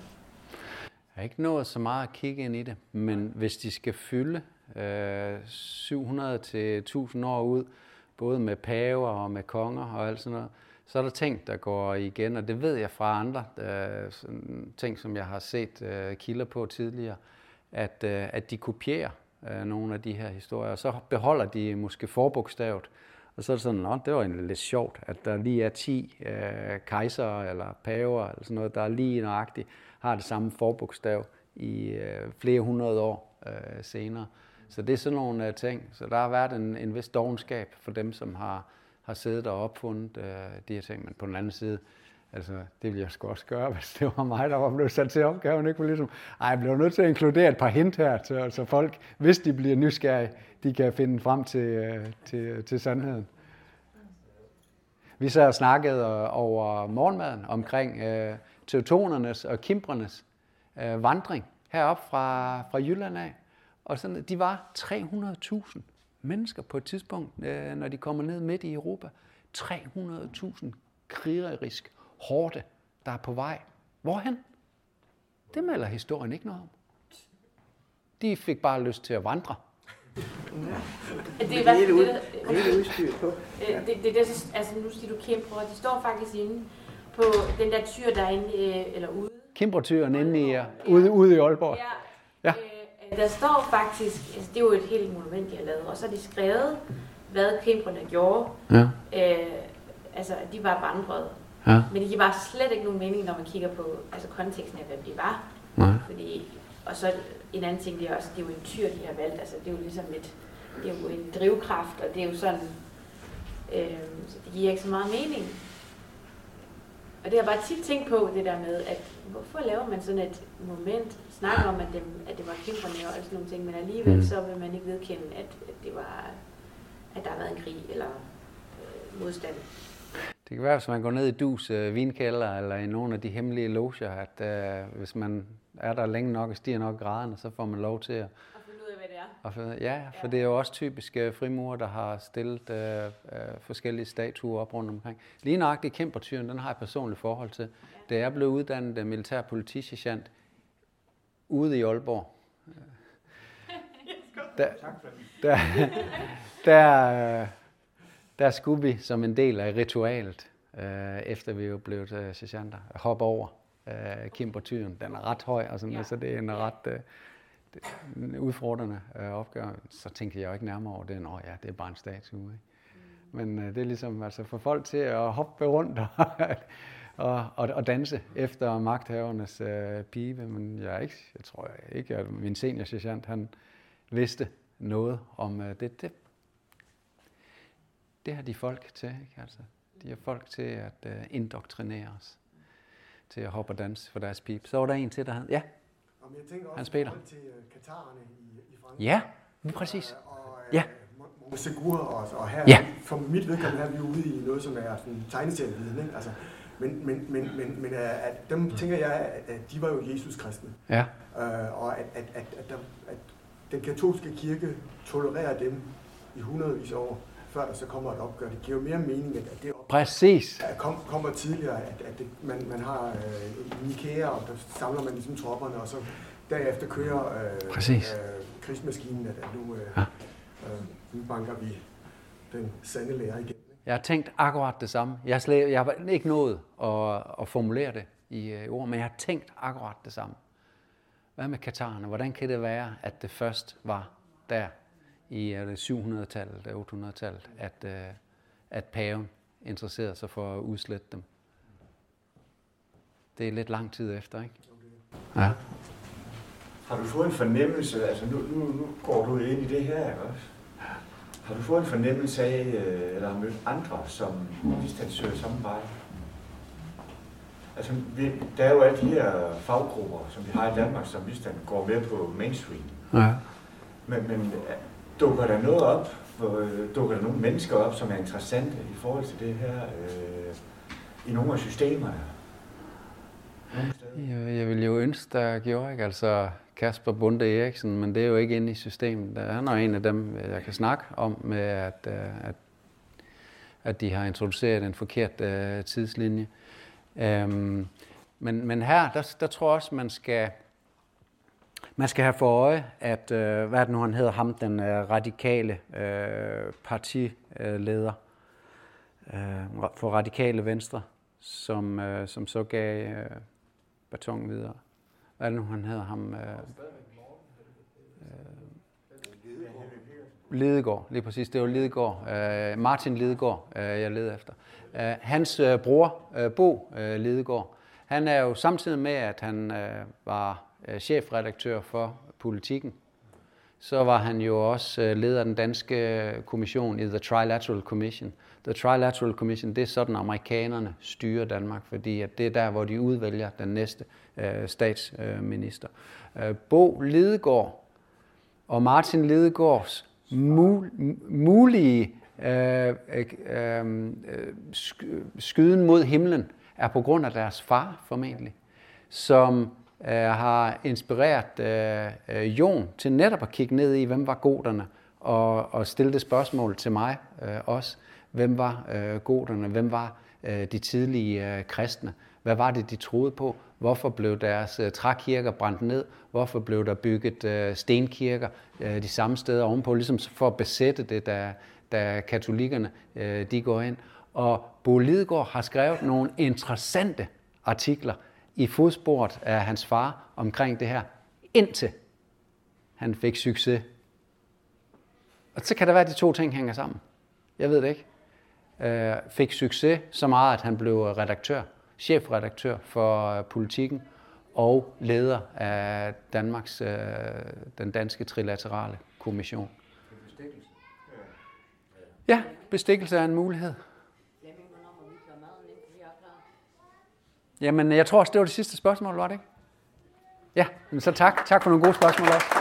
Jeg har ikke nået så meget at kigge ind i det, men hvis de skal fylde øh, 700 til 1000 år ud både med paver og med konger og alt sådan noget, så er der ting, der går igen, og det ved jeg fra andre øh, sådan ting, som jeg har set øh, kilder på tidligere, at, øh, at de kopierer øh, nogle af de her historier, og så beholder de måske forbogstavet, og så er det sådan, at det var egentlig lidt sjovt, at der lige er 10 øh, kejsere eller paver eller sådan noget, der lige nøjagtigt har det samme forbogstav i øh, flere hundrede år øh, senere. Så det er sådan nogle øh, ting. Så der har været en, en vis dogenskab for dem, som har, har siddet og opfundet øh, de her ting. Men på den anden side, altså, det ville jeg sgu også gøre, hvis det var mig, der var blevet sat til opgaven. Ikke? For ligesom, ej, jeg blev nødt til at inkludere et par hint her, så, så folk, hvis de bliver nysgerrige, de kan finde frem til, øh, til, til sandheden. Vi så og snakkede øh, over morgenmaden omkring øh, teutonernes og kimbrenes øh, vandring herop fra, fra Jylland af. Og sådan, de var 300.000 mennesker på et tidspunkt, øh, når de kommer ned midt i Europa. 300.000 krigerisk hårde, der er på vej. Hvorhen? Det melder historien ikke noget om. De fik bare lyst til at vandre. Ja. Det er hvad, det, det, det, udstyr på. Ja. Det, det, det, altså nu siger du kæmper, og de står faktisk inde på den der tyr, der er inde, øh, eller ude. Kimpertyren inde i, ude, ude i Aalborg. Ja. ja. Øh, der står faktisk, altså det er jo et helt monument, de har lavet, og så har de skrevet, hvad kæmperne gjorde. Ja. Øh, altså, de var vandret. Ja. Men det giver bare slet ikke nogen mening, når man kigger på altså, konteksten af, hvem de var. Nej. Fordi, og så en anden ting, det er også, det er jo en tyr, de har valgt. Altså, det er jo ligesom et, det er jo en drivkraft, og det er jo sådan, øh, så det giver ikke så meget mening. Og det har jeg bare tit tænkt på, det der med, at hvorfor laver man sådan et moment, snakker om, at det, at det var kæmperne og sådan nogle ting, men alligevel mm. så vil man ikke vedkende, at, at, det var, at der har været en krig eller øh, modstand. Det kan være, hvis man går ned i Dus øh, vinkælder eller i nogle af de hemmelige loger, at øh, hvis man er der længe nok og stiger nok graderne, så får man lov til at... Og for, ja, for ja. det er jo også typisk uh, frimurer, der har stillet øh, øh, forskellige statuer op rundt omkring. Lige nøjagtigt kæmpertyren, den har jeg personligt forhold til. Ja. Da jeg blev uddannet af militær politisergeant ude i Aalborg, der, der, der, der skulle vi som en del af ritualet, øh, efter vi jo blev øh, sergeanter, hoppe over øh, Kimbertyren. Den er ret høj, og sådan, ja. så det er en ret øh, det, en udfordrende øh, opgave. Så tænker jeg jo ikke nærmere over det, Nå ja, det er bare en statue. Ikke? Mm. Men øh, det er ligesom altså, for folk til at hoppe rundt og, og, og, og danse efter magthavernes øh, pibe. Men jeg, er ikke, jeg tror ikke, at min senior sergeant, han vidste noget om øh, det. det. Det har de folk til, ikke? Altså, de har folk til at øh, indoktrinere os til at hoppe og danse for deres pip. Så var der en til, der havde... Ja, Jamen, jeg tænker også Hans Peter. til uh, Katarerne i, i Frankrig. Ja, lige præcis. Og, og, uh, ja. Segur, og, og her, ja. for mit vedkommende, er vi ude i noget, som er sådan tegneserieviden, ikke? Altså, men, men, men, men, men at dem tænker jeg, at de var jo Jesus kristne. Ja. Uh, og at, at, at, at, der, at den katolske kirke tolererer dem i hundredvis af år før der så kommer et opgør. Det giver jo mere mening, at det Præcis. kom, kommer tidligere, at, at det, man, man har øh, Nikea, og der samler man ligesom tropperne, og så derefter kører øh, Præcis. øh, krigsmaskinen, at, at nu, øh, ja. øh, nu banker vi den sande lærer igen. Jeg har tænkt akkurat det samme. Jeg har, slet, jeg har ikke nået at, at formulere det i øh, ord, men jeg har tænkt akkurat det samme. Hvad med katarerne? Hvordan kan det være, at det først var der i 700-tallet, 800-tallet, at, øh, at paven interesserede sig for at udslette dem. Det er lidt lang tid efter, ikke? Ja. Har du fået en fornemmelse, altså nu, nu, nu går du ind i det her, ikke også? Har du fået en fornemmelse af, øh, eller har mødt andre, som hvis at søger samme vej? Altså, vi, der er jo alle de her faggrupper, som vi har i Danmark, som hvis går med på mainstream. Ja. Men, men dukker der noget op, øh, dukker der nogle mennesker op, som er interessante i forhold til det her øh, i nogle af systemerne? Jeg, jeg ville jo ønske, der gjorde, ikke? Altså Kasper Bunde Eriksen, men det er jo ikke inde i systemet. Der er en af dem, jeg kan snakke om, med at, øh, at, at de har introduceret en forkert øh, tidslinje. Øhm, men, men her, der, der tror jeg også, man skal man skal have for øje, at, øh, hvad er det nu, han hedder, ham, den øh, radikale øh, partileder øh, for radikale venstre, som, øh, som så gav øh, baton videre. Hvad er det nu, han hedder ham? Øh, øh Lidegaard, lige præcis. Det var Lidegaard. Øh, Martin Lidegaard, øh, jeg leder efter. Øh, hans øh, bror, øh, Bo øh, Lidegaard, han er jo samtidig med, at han øh, var Øh, chefredaktør for politikken, så var han jo også øh, leder af den danske øh, kommission i The Trilateral Commission. The Trilateral Commission, det er sådan, amerikanerne styrer Danmark, fordi at det er der, hvor de udvælger den næste øh, statsminister. Øh, Bo Lidegaard og Martin Lidegaards mul, mulige øh, øh, øh, skyden mod himlen er på grund af deres far formentlig, som øh, har inspireret øh, øh, Jon til netop at kigge ned i, hvem var goderne, og, og stille det spørgsmål til mig øh, også. Hvem var øh, goderne? Hvem var øh, de tidlige øh, kristne? Hvad var det, de troede på? Hvorfor blev deres øh, trækirker brændt ned? Hvorfor blev der bygget øh, stenkirker øh, de samme steder ovenpå, ligesom for at besætte det, da, da katolikkerne øh, de går ind? Og Bo Lidegaard har skrevet nogle interessante artikler i fodsporet af hans far omkring det her, indtil han fik succes. Og så kan det være, at de to ting hænger sammen. Jeg ved det ikke. Øh, fik succes så meget, at han blev redaktør chefredaktør for øh, politikken og leder af Danmarks, øh, den danske trilaterale kommission. Ja, bestikkelse er en mulighed. Jamen, jeg tror også, det var det sidste spørgsmål, var det ikke? Ja, men så tak. Tak for nogle gode spørgsmål også.